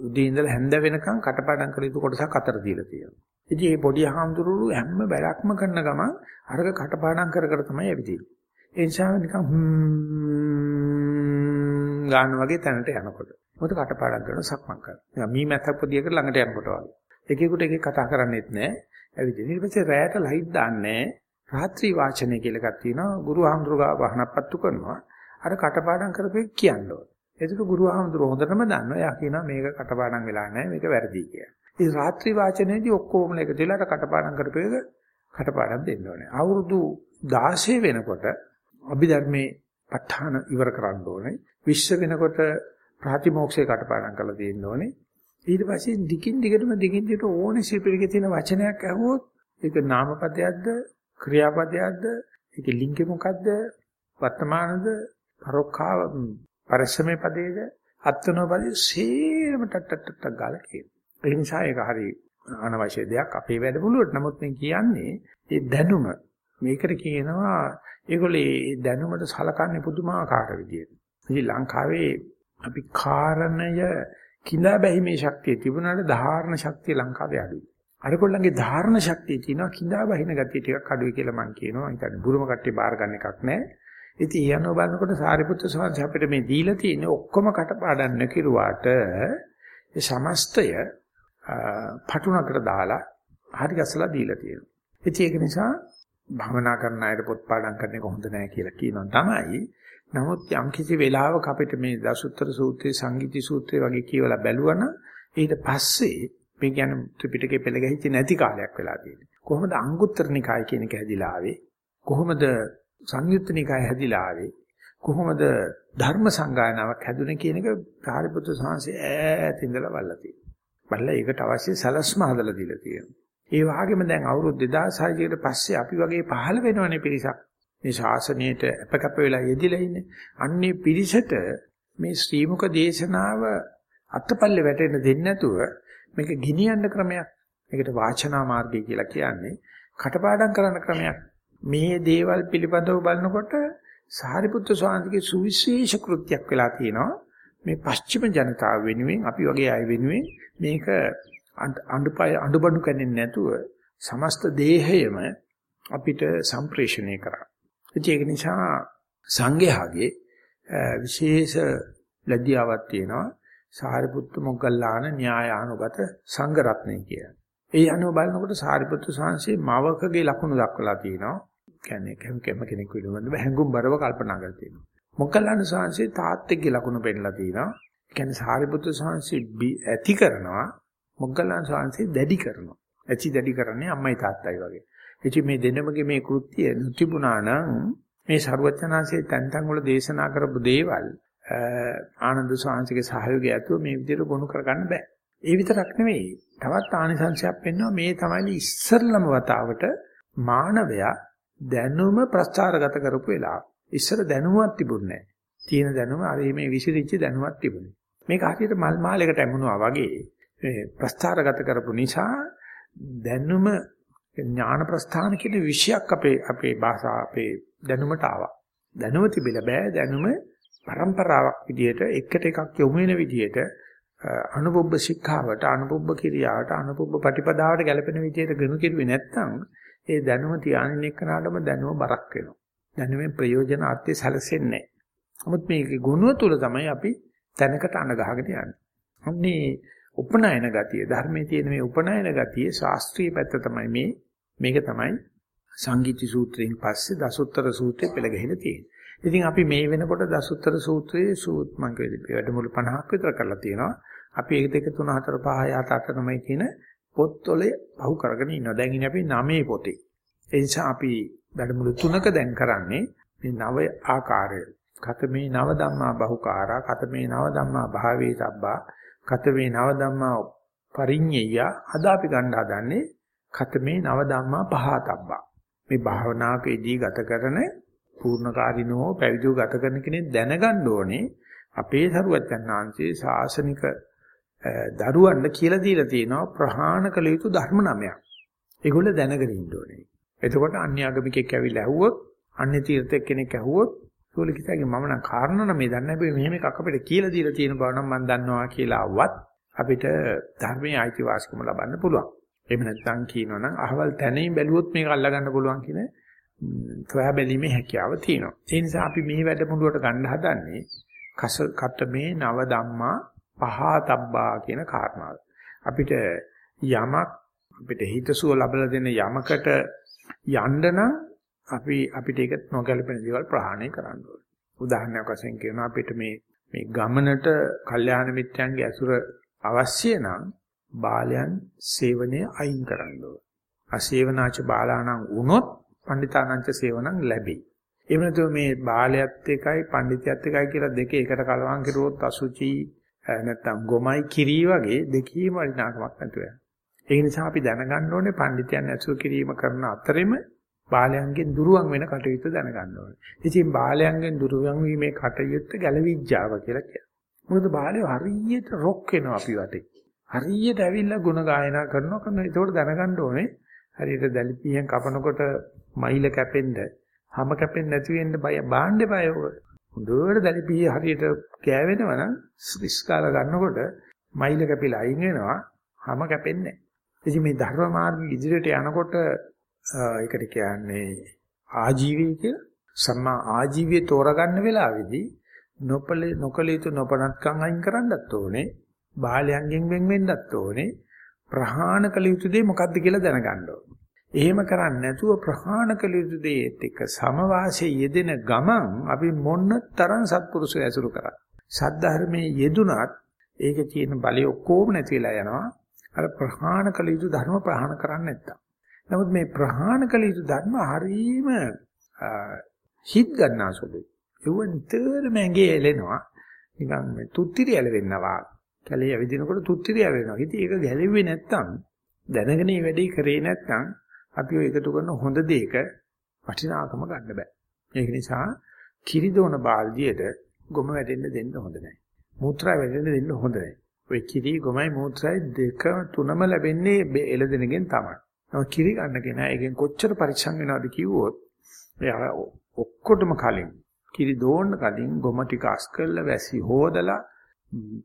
උදේ ඉඳලා හැන්ද වෙනකන් කටපාඩම් කළ යුතු කොටසක් අතර දීලා තියෙනවා. ඉතින් මේ පොඩි හාමුදුරුවෝ හැම බැලක්ම කරන ගමන් අරක කටපාඩම් කර කර තමයි ඇවිදින්නේ. ඒ නිසා නිකන් හ්ම් ගන්න වගේ තැනට යනකොට. මොකද කටපාඩම් කරන සක්මන් කරනවා. මී මැත්තක් පොදියකට ළඟට යනකොට වගේ. එකෙකුට එකෙක් කතා කරන්නේත් නැහැ. ඇවිදින. ඊට පස්සේ රැයට ලයිට් දාන්නේ රාත්‍රී වාචනය කියලා එකක් තියෙනවා. ගුරු ආම්දුරුගා වහනපත්තු කරනවා. අර කටපාඩම් කරපේ කියන්න ඕන. ඒක ගුරු ආම්දුරු හොඳටම දන්නවා. එයා කියනවා මේක කටපාඩම් වෙලා නැහැ. මේක වැරදි කියලා. ඉතින් රාත්‍රී වාචනයේදී ඔක්කොම එකතු වෙලා අර කටපාඩම් කරපේක කටපාඩම් දෙන්න ඕනේ. අවුරුදු 16 වෙනකොට අභිධර්මයේ ප ဋ ාණ ඉවර කරන්න ඕනේ. විශ්ව වෙනකොට ප්‍රතිමෝක්ෂේ කටපාඩම් කරලා තියෙන්න ඕනේ. ඊට පස්සේ දිගින් දිගටම දිගින් දිගට ඕනේ සිපිරිකේ තියෙන වචනයක් අහුවොත් ඒක නාමපදයක්ද ක්‍රියාපදයක්ද ඒක ලිංගේ මොකද්ද වර්තමානද පරොක්ඛාව පරිශ්‍රමේ පදේද අත්නෝ පදේ සේරම ටක් ටක් ටක් ගාලා කියන. ඒ නිසා ඒක හරි අනවශ්‍ය දෙයක් අපේ වැඩමුළුවට. නමුත් මේ කියන්නේ ඒ දැනුම මේකට කියනවා ඒගොල්ලේ දැනුමට සලකන්නේ පුදුමාකාර විදියට. ඉතින් ලංකාවේ අපි කාරණය කිඳා බැහිමේ ශක්තිය තිබුණාට ධාරණ ශක්තිය ලංකාවේ අඩුයි. අරගොල්ලන්ගේ ධාරණ ශක්තිය තියෙනවා කිඳා බහින ගතිය ටිකක් අඩුයි කියලා මම කියනවා. හිතන්නේ බුරුම කට්ටිය බාර ගන්න එකක් නැහැ. ඉතින් ඊයන්ව බලනකොට සාරිපුත්‍ර ස්වාමීන් අපිට මේ දීලා තියෙන ඔක්කොම කටපාඩම් නොකිරුවාට ඒ සමස්තය පටුනකට දාලා හරි ගැසලා දීලා තියෙනවා. ඉතින් ඒක නිසා භවනා කරන අයට පොත් පාඩම් කරන එක හොඳ නැහැ කියලා කියනවා තමයි. නමුත් යම් කිසි වෙලාවක අපිට මේ දසුත්තර සූත්‍රයේ සංගීති සූත්‍රය වගේ කියවලා බැලුවනම් ඊට පස්සේ මේ කියන්නේ ත්‍රිපිටකේ පෙළ ගැහිච්ච නැති කාලයක් වෙලා තියෙනවා. කොහොමද අංගුත්තර නිකාය කියන එක හැදිලා ආවේ? කොහොමද සංයුත්ත නිකාය හැදිලා ආවේ? කොහොමද ධර්ම සංගායනාවක් හැදුනේ කියන එක සාරිපුත්‍ර සාංශය ඈත ඉඳලා බලලා තියෙනවා. බලලා ඒකට අවශ්‍ය සලස්ම හදලා දීලා තියෙනවා. ඒ වගේම දැන් අවුරුදු 2600 කට පස්සේ අපි වගේ පහළ වෙනවනේ පිරිසක්. මේ ශාසනයට අපකප වෙලා යෙදිලා ඉන්නේ. අන්නේ පිරිසට මේ ශ්‍රීමුක දේශනාව අත්පල්ලේ වැටෙන්න දෙන්නේ නැතුව මේක ගිනියන්න ක්‍රමයක්. මේකට වාචනා මාර්ගය කියලා කියන්නේ කටපාඩම් කරන ක්‍රමයක්. මේ දේවල් පිළිබඳව බලනකොට සාරිපුත්‍ර ස්වාමීන්ගේ සුවිශේෂ කෘත්‍යයක් වෙලා තියෙනවා. මේ පශ්චිම ජනතාව වෙනුවෙන් අපි වගේ අය වෙනුවෙන් මේක අඬපය අඬබඩු කන්නේ නැතුව සමස්ත දේහයම අපිට සම්ප්‍රේෂණය කරා. ඒක නිසා සංඝයාගේ විශේෂ ලැබියාවක් තියෙනවා සාරිපුත්තු මොග්ගල්ලාන න්‍යායානුගත සංඝ රත්නය කියලා. ඒ අනුව බලනකොට සාරිපුත්තු සාංශේ මවකගේ ලකුණු දක්වලා තියෙනවා. කියන්නේ කැම කැම කෙනෙක් පිළිබඳව හැඟුම් බරව කල්පනා කරලා තියෙනවා. මොග්ගල්ලාන සාංශේ තාත්තෙක්ගේ ලකුණු පෙන්නලා තියෙනවා. කියන්නේ සාරිපුත්තු සාංශේ ඇති කරනවා මොග්ගල්ලාන සාංශේ දැඩි කරනවා. ඇචි දැඩි කරන්නේ අම්මයි තාත්තයි වගේ. ඉතින් මේ දෙනමගේ මේ කෘත්‍ය නොතිබුණා නම් මේ ਸਰුවචනාංශයේ තැන් තැන් වල දේශනා කරපු දේවල් ආනන්ද සාංශිකේ සහයෝගය ඇතුව මේ විදිහට ගොනු කරගන්න බෑ. ඒ විතරක් නෙවෙයි. තවත් ආනිසංශයක් වෙන්නවා මේ තමයි ඉස්සරලම වතාවට මානවයා දැනුම ප්‍රස්ථාරගත කරපු වෙලාව. ඉස්සර දැනුමක් තිබුණේ නැහැ. තියෙන දැනුම අර මේ විසිරිච්ච දැනුමක් තිබුණේ. මේක හරියට මල් මාලයකට ඇමුණා වගේ මේ ප්‍රස්ථාරගත කරපු නිසා දැනුම ඥාන ප්‍රස්ථාන කියන විෂයක් අපේ අපේ භාෂා අපේ දැනුමට ආවා. දැනුම තිබිලා බෑ දැනුම પરම්පරාවක් විදියට එකට එකක් යොමු වෙන විදියට අනුපොබ්බ ශික්ෂාවට අනුපොබ්බ කිරියාවට අනුපොබ්බ ප්‍රතිපදාවට ගැලපෙන විදියට ගනු කිරුවේ නැත්නම් ඒ දැනුම තියාගෙන එක්කනටම දැනුම බරක් වෙනවා. දැනුමෙන් ප්‍රයෝජන අර්ථය සැලසෙන්නේ නැහැ. නමුත් මේකේ ගුණය තුල තමයි අපි තැනකට අඳ ගහගෙන යන්නේ. අන්නේ උපනායන ගතිය ධර්මයේ තියෙන මේ උපනායන ගතිය ශාස්ත්‍රීය පැත්ත තමයි මේ මේක තමයි සංගීති සූත්‍රයෙන් පස්සේ දසුත්තර සූත්‍රය පෙළ ගැහිලා තියෙනවා. ඉතින් අපි මේ වෙනකොට දසුත්තර සූත්‍රයේ සූත් මං කියවේ වැඩමුළු 50ක් විතර කරලා තියෙනවා. අපි 1 2 3 4 5 6 7 8 9 කියන පොත්වල පහු කරගෙන ඉන්නවා. දැන් ඉන්නේ අපි 9 පොතේ. ඒ නිසා අපි වැඩමුළු 3ක දැන් කරන්නේ මේ නව ආකාරය. කතමේ නව ධම්මා බහුකාරා කතමේ නව ධම්මා භාවේ සබ්බා කතමේ නව ධම්මා පරිඤ්ඤය අද අපි ගන්න හදන්නේ කතමේ නව ධම්මා පහතබ්බා. මේ භාවනාවේදී ගත කරන පූර්ණකාරිනෝ පැවිදිව ගත කරන කෙනෙක් දැනගන්න ඕනේ අපේ සරුවච්චන් ආංශයේ ශාසනික දරුවන්ට කියලා දීලා තියෙනවා ප්‍රහාණ කළ යුතු ධර්ම නමයක්. ඒගොල්ල දැනගෙන ඉන්න ඕනේ. එතකොට අන්‍ය ආගමිකෙක් ඇවිල්ලා ඇහුවොත් අන්‍ය තීර්ථයක් කෙනෙක් ඇහුවොත් ඒගොල්ල කිතාගේ මම නම් කාරණා නම් මේ දන්නේ නැහැ මෙහෙම එකක් අපිට කියලා දීලා තියෙන බව නම් මම දන්නවා කියලා આવවත් අපිට ධර්මයේ අයිතිවාසිකම ලබන්න පුළුවන්. එහෙම නැත්නම් කියනවනම් අහවල් තැනින් බැලුවොත් මේක අල්ලා ගන්න පුළුවන් කියන සොයා බැලීමේ හැකියාව තියෙනවා. ඒ නිසා අපි මේ වැඩමුළුවට ගන්න හදන්නේ කස කත මේ නව ධම්මා පහතබ්බා කියන කාරණාව. අපිට යමක් අපිට හිතසුව ලබලා දෙන යමකට යන්න නම් අපි අපිට ඒක නොගැලපෙන දේවල් ප්‍රහාණය කරන්න ඕනේ. උදාහරණයක් වශයෙන් කියනවා අපිට මේ මේ ගමනට කල්යාණ මිත්‍යන්ගේ ඇසුර අවශ්‍ය නම් බාලයන් සේවනය අයින් කරන්න ඕනේ. අසේවනාච බාලාණන් වුණොත් පණ්ඩිතානංච සේවනං ලැබෙයි. එහෙම නැත්නම් මේ බාලයත් එකයි පණ්ඩිතයත් එකයි කියලා දෙක එකට කලවම් කරුවොත් අසුචි නැත්තම් ගොමයි කිරි වගේ දෙකීම වටිනාකමක් නැතුව යනවා. ඒ නිසා අපි දැනගන්න ඕනේ පඬිත්යන් ඇසුරු කිරීම කරන අතරෙම බාලයන්ගෙන් දුරවන් වෙන කටයුතු දැනගන්න ඕනේ. ඉතින් බාලයන්ගෙන් දුරවන් වීමේ කටයුත්ත ගැලවිඥාව කියලා කියනවා. මොකද බාලයෝ හරියට රොක් වෙනවා අපි වටේ. හරියට ඇවිල්ලා ಗುಣ ගායනා කරනවා කරන ඒකට දැනගන්න ඕනේ. හරියට දැලිපියෙන් කපනකොට මයිල කැපෙන්න, හැම කැපෙන්න නැති වෙන්න බය බාණ්ඩේ බය හොඳට දැලිපිය හරියට කෑවෙනවා නම් ස්විස් කාලා ගන්නකොට මයිල කැපිලා අයින් වෙනවා හැම කැපෙන්නේ නැහැ. ඉතින් මේ ධර්ම මාර්ග ඉදිරියට යනකොට ඒකට කියන්නේ ආජීවය කියලා සම්මා ආජීවය තෝරගන්න වෙලාවේදී නොපල නොකල යුතු නොපනත්කම් අයින් කරන්නත් ඕනේ. බාලයන්ගෙන් වෙන් වෙන්නත් ඕනේ. ප්‍රහාණ කළ යුතු දේ මොකක්ද කියලා දැනගන්න ඕනේ. එහෙම කරන්නේ නැතුව ප්‍රහාණ කළ යුතු දේත් එක්ක සමවාසයේ යෙදෙන ගමන් අපි මොන්න තරම් සත්පුරුෂය ඇසුරු කරා. සද්ධර්මයේ යෙදුනත් ඒකේ තියෙන බලය ඔක්කොම නැතිලා යනවා. අර ප්‍රහාණ කළ යුතු ධර්ම ප්‍රහාණ කරන්නේ නැත්තම්. නමුත් මේ ප්‍රහාණ කළ යුතු ධර්ම හරීම හිත් ගන්නාසුළුයි. ඒව නිතරම ඇඟේ එලෙනවා. නිකන් මේ තුත්තිරිය ඇලෙන්නවා. කැලේ ඇවිදිනකොට තුත්තිරිය ඇලෙනවා. ඉතින් ඒක ගැලෙව්වේ නැත්තම් දැනගෙන මේ වැඩේ කරේ නැත්තම් අපි ඔය එකතු කරන හොඳ දෙයක වටිනාකම ගන්න බෑ. ඒක නිසා කිරි දෝන බාල්දියට ගොම වැටෙන්න දෙන්න හොඳ නැහැ. මූත්‍රා වැටෙන්න දෙන්න හොඳ නැහැ. ඔය කිරි ගොමයි මූත්‍රායි දෙක තුනම ලැබෙන්නේ එළදෙනගෙන් තමයි. නම කිරි ගන්න කෙනා ඒකෙන් කොච්චර පරික්ෂම් වෙනවද කිව්වොත් එයා ඔක්කොටම කලින් කිරි දෝන්න කලින් ගොම ටික අස් කරලා වැසි හොදලා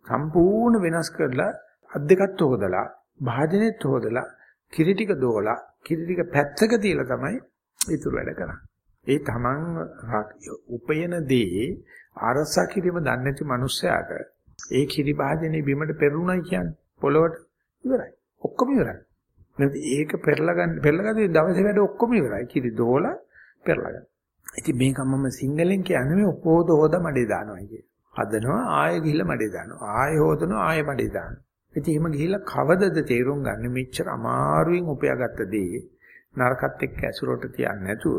සම්පූර්ණ වෙනස් කරලා අත් දෙකත් හොදලා භාජනෙත් හොදලා කිරි ටික දෝලා කිරි ටික පැත්තක තියලා තමයි ඊතුරු වැඩ කරන්නේ. ඒ තමන් උපයන දේ අරසා කිරීම දන්නේ නැති මිනිස්සයාට ඒ කිරි භාජනේ බිමට පෙරුණයි කියන්නේ පොළවට ඉවරයි. ඔක්කොම ඉවරයි. නැත්නම් ඒක පෙරලා ගන්න පෙරලා ගත්තේ දවසේ වැඩ ඔක්කොම ඉවරයි. කිරි දෝලා පෙරලා ගන්න. ඉතින් මේක මම සිංහලෙන් කියන්නේ මේ ඔපෝද හොද මඩේ දානවා කිය. හදනවා ආයෙ ගිහිල්ලා මඩේ දානවා. ආයෙ හොදනවා ආයෙ මඩේ දානවා. ඉතින් එහෙම ගිහිල්ලා කවදද තේරුම් ගන්න මෙච්චර අමාරුවෙන් උපයාගත්ත දේ නරකත් එක්ක ඇසුරට තියන්නේ නැතුව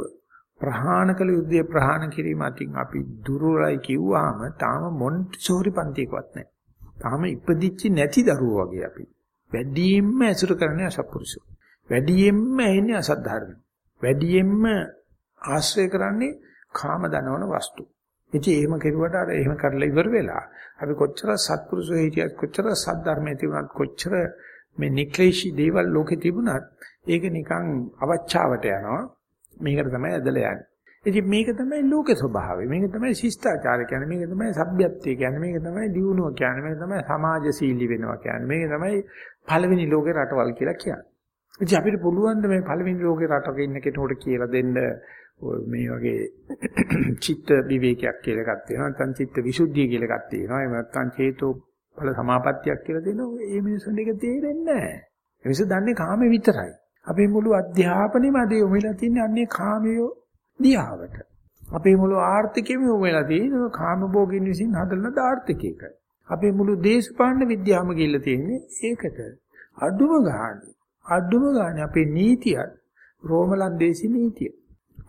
ප්‍රහාණ කළ යුද්ධය ප්‍රහාණ කිරීම අතින් අපි දුර්වලයි කිව්වහම තාම මොන්ටිසෝරි පන්තියකවත් නැහැ. තාම ඉපදිච්ච නැති දරුවෝ වගේ අපි. වැඩියෙන්ම ඇසුර කරන්නේ අසත්පුරුෂෝ. වැඩියෙන්ම එන්නේ අසත් ධර්ම. වැඩියෙන්ම ආශ්‍රය කරන්නේ කාම දනවන වස්තු. ඉතින් එහෙම කෙරුවට අර එහෙම කරලා ඉවර වෙලා අපි කොච්චර සත්පුරුෂෝ හිටියත් කොච්චර සත් ධර්මයේ තිබුණත් කොච්චර මේ නික්ලේශී දේවල් ලෝකේ තිබුණත් ඒක නිකන් අවචාවට යනවා මේකට තමයි ඇදලා යන්නේ. ඉතින් මේක තමයි ලෝක ස්වභාවය. මේක තමයි ශිෂ්ටාචාර කියන්නේ. මේක තමයි සભ્યත්වය කියන්නේ. මේක තමයි දියුණුව කියන්නේ. මේක තමයි සමාජශීලී වෙනවා කියන්නේ. මේක තමයි පළවෙනි ලෝකේ රටවල් කියලා කියන්නේ. ඉතින් අපිට පුළුවන් මේ පළවෙනි ලෝකේ රටක ඉන්න කෙනෙකුට කියලා දෙන්න මේ වගේ චිත්ත විවේකයක් කියලා එකක් තියෙනවා නැත්නම් චිත්ත විසුද්ධිය කියලා එකක් තියෙනවා එහෙම නැත්නම් චේතෝ ඵල සමාපත්තියක් කියලා තියෙනවා මේ මිනිස්සුන්ට ඒක තේරෙන්නේ නැහැ මිනිස්සු දන්නේ කාමේ විතරයි අපේ මුළු අධ්‍යාපනයම අද යොමු වෙලා තින්නේ අන්නේ කාමියෝ දියාවට. අපේ මුළු ආර්ථිකයම යොමු වෙලා තියෙන්නේ කාමභෝගින් විසින් හදන ආර්ථිකයක. අපේ මුළු දේශපාලන විද්‍යාවම ගිහිල්ලා තියෙන්නේ ඒකට. අඩුම ගානේ අඩුම ගානේ අපේ නීතියත් රෝම ලන්දේසි නීතිය.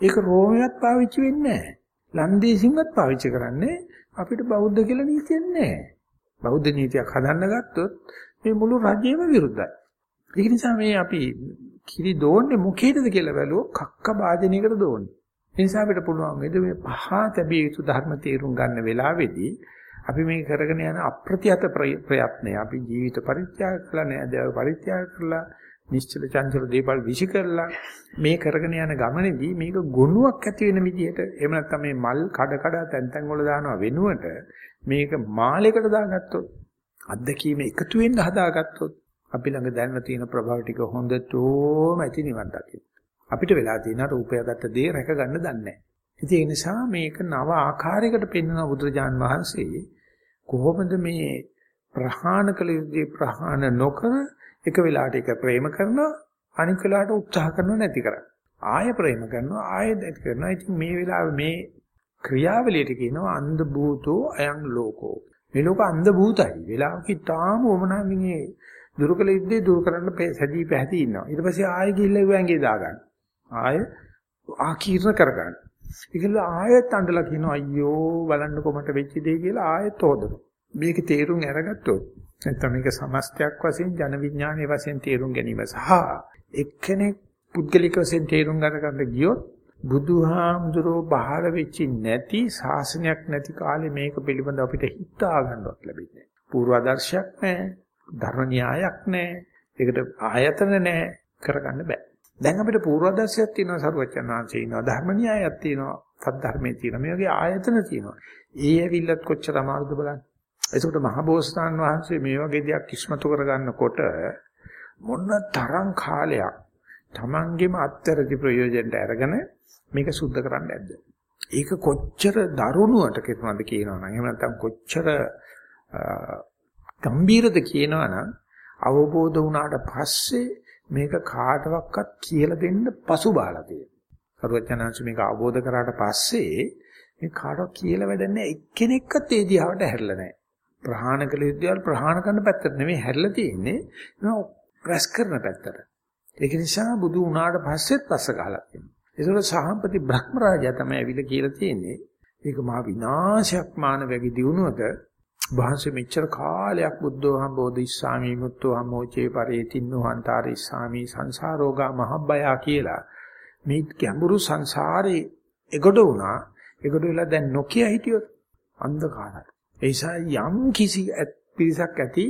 ඒක රෝමයක් පාවිච්චි වෙන්නේ නැහැ. ලන්දේසින්වත් පාවිච්චි කරන්නේ අපිට බෞද්ධ කියලා නීතියක් නැහැ. බෞද්ධ නීතියක් හදන්න ගත්තොත් මේ මුළු රජයම විරුද්ධයි. ඒක නිසා මේ අපි කිරි දෝන්නේ මොකේද කියලා බැලුවොත් කක්ක වාදනයකට දෝන්නේ. ඒ නිසා අපිට පුළුවන් වේද මේ පහ තැබිය යුතු ධර්ම තේරුම් ගන්න වෙලාවේදී අපි මේ කරගෙන යන අප්‍රතිහත ප්‍රයත්නය අපි ජීවිත පරිත්‍යාග කළා නේද පරිත්‍යාග කළා නිශ්චල චංචල දේපල් විසි කරලා මේ කරගෙන යන ගමනේදී මේක ගොනුවක් ඇති වෙන විදිහට එහෙම නැත්නම් මේ මල් කඩ කඩ තැන් තැන් වල දානවා වෙනුවට මේක මාලයකට දාගත්තොත් අත්දැකීම එකතු වෙන්න හදාගත්තොත් අපි ළඟ දැනන තියෙන ප්‍රභාව ටික හොඳටම ඇති නිවන් දකින්න. අපිට වෙලා තියෙන රූපයගත දේ රැක ගන්න දන්නේ නැහැ. ඒ නිසා මේක නව ආකාරයකට පෙන්වන බුදුරජාන් වහන්සේ කොහොමද මේ ප්‍රහාණ කළ යුත්තේ ප්‍රහාණ නොකර එක වෙලාවට එක ප්‍රේම කරනවා අනික වෙලාවට උත්සාහ කරනව නැති කරා. ආය ප්‍රේම කරනවා ආය නැති කරනවා. ඉතින් මේ වෙලාවේ මේ ක්‍රියාවලියට කියනවා අන්ධ භූතෝ අයං ලෝකෝ. මේ ලෝක අන්ධ භූතයි. වෙලාවක තාම වමනාමිනේ දුරුකල යුද්ධේ දුරු කරන්න සැදී පැහැදී ඉන්නවා. ඊට පස්සේ ආයෙ ගිහිල්ලා ඉවැංගේ දාගන්න. ආයෙ ආකීර්ණ කරගන්න. ඒකල ආයෙත් අඬලා කියනවා අයියෝ බලන්න කොමට වෙච්ච දේ කියලා ආයෙත් හොදනවා. මේක තේරුම් අරගත්තොත් නැත්නම් මේක සමස්තයක් වශයෙන් ජන විඥානයේ වශයෙන් තේරුම් ගැනීම සහ එක්කෙනෙක් පුද්ගලික වශයෙන් තේරුම් ගන්න ගියොත් බුදුහාමුදුරෝ බහල වෙච්චි නැති ශාසනයක් නැති කාලේ මේක පිළිබඳව අපිට හිතා ගන්නවත් ලැබෙන්නේ නැහැ. පූර්වාදර්ශයක් නැහැ, ධර්ම න්‍යායක් නැහැ, ඒකට ආයතන නැහැ කරගන්න බෑ. දැන් අපිට පූර්වාදර්ශයක් තියෙනවා සරුවචන් වහන්සේ ඉන්නවා, ධර්ම න්‍යායක් තියෙනවා, සද්ධර්මයේ තියෙනවා. මේ වගේ ආයතන තියෙනවා. ඒ ඇවිල්ලත් කොච්චර අමාරුද බලන්න. එතකොට මහබෝසතාන් වහන්සේ මේ වගේ දෙයක් ඉස්මතු කරගන්නකොට මොන තරම් කාලයක් Tamangeම අත්තරදි ප්‍රයෝජනට අරගෙන මේක සුද්ධ කරන්න ඇද්ද? ඒක කොච්චර දරුණුවට කරනවද කියනවනම් එහෙම නැත්නම් කොච්චර ගම්බීරද කියනවනම් අවබෝධ වුණාට පස්සේ මේක කාටවත් කියලා දෙන්න පසුබාලා තියෙනවා. සරුවචනාංශ මේක අවබෝධ කරාට පස්සේ මේ කාටවත් කියලා වැඩක් නැහැ. එක්කෙනෙක්වත් ඒ දිහාවට හැරිලා නැහැ. ප්‍රහාණ කළ යුද්ධයල් ප්‍රහාණ කරන පැත්තට නෙමෙයි හැරිලා තියෙන්නේ රැස් කරන පැත්තට. ඒක නිසා බුදු වුණාට පස්සෙත් පස්ස ගහලා තියෙනවා. ඒසොර සහම්පති බ්‍රහ්මරාජා තමයි ඇවිල්ලා කියලා තියෙන්නේ. ඒක මහා විනාශයක් මානවයාගේ දියුණුවට වහන්සේ මෙච්චර කාලයක් බුද්ධෝහම් බෝධිස්සාමි මුත්තෝහම් මොචේ පරේතින්නෝ හන්තාරිස්සාමි සංසාරෝගා මහබ්බයා කියලා මේ ගැඹුරු සංසාරේ එගොඩ වුණා. එගොඩ වෙලා දැන් නොකිය හිටියොත් අන්ධකාරයි. ඒ නිසා යම් කිසි පිරිසක් ඇති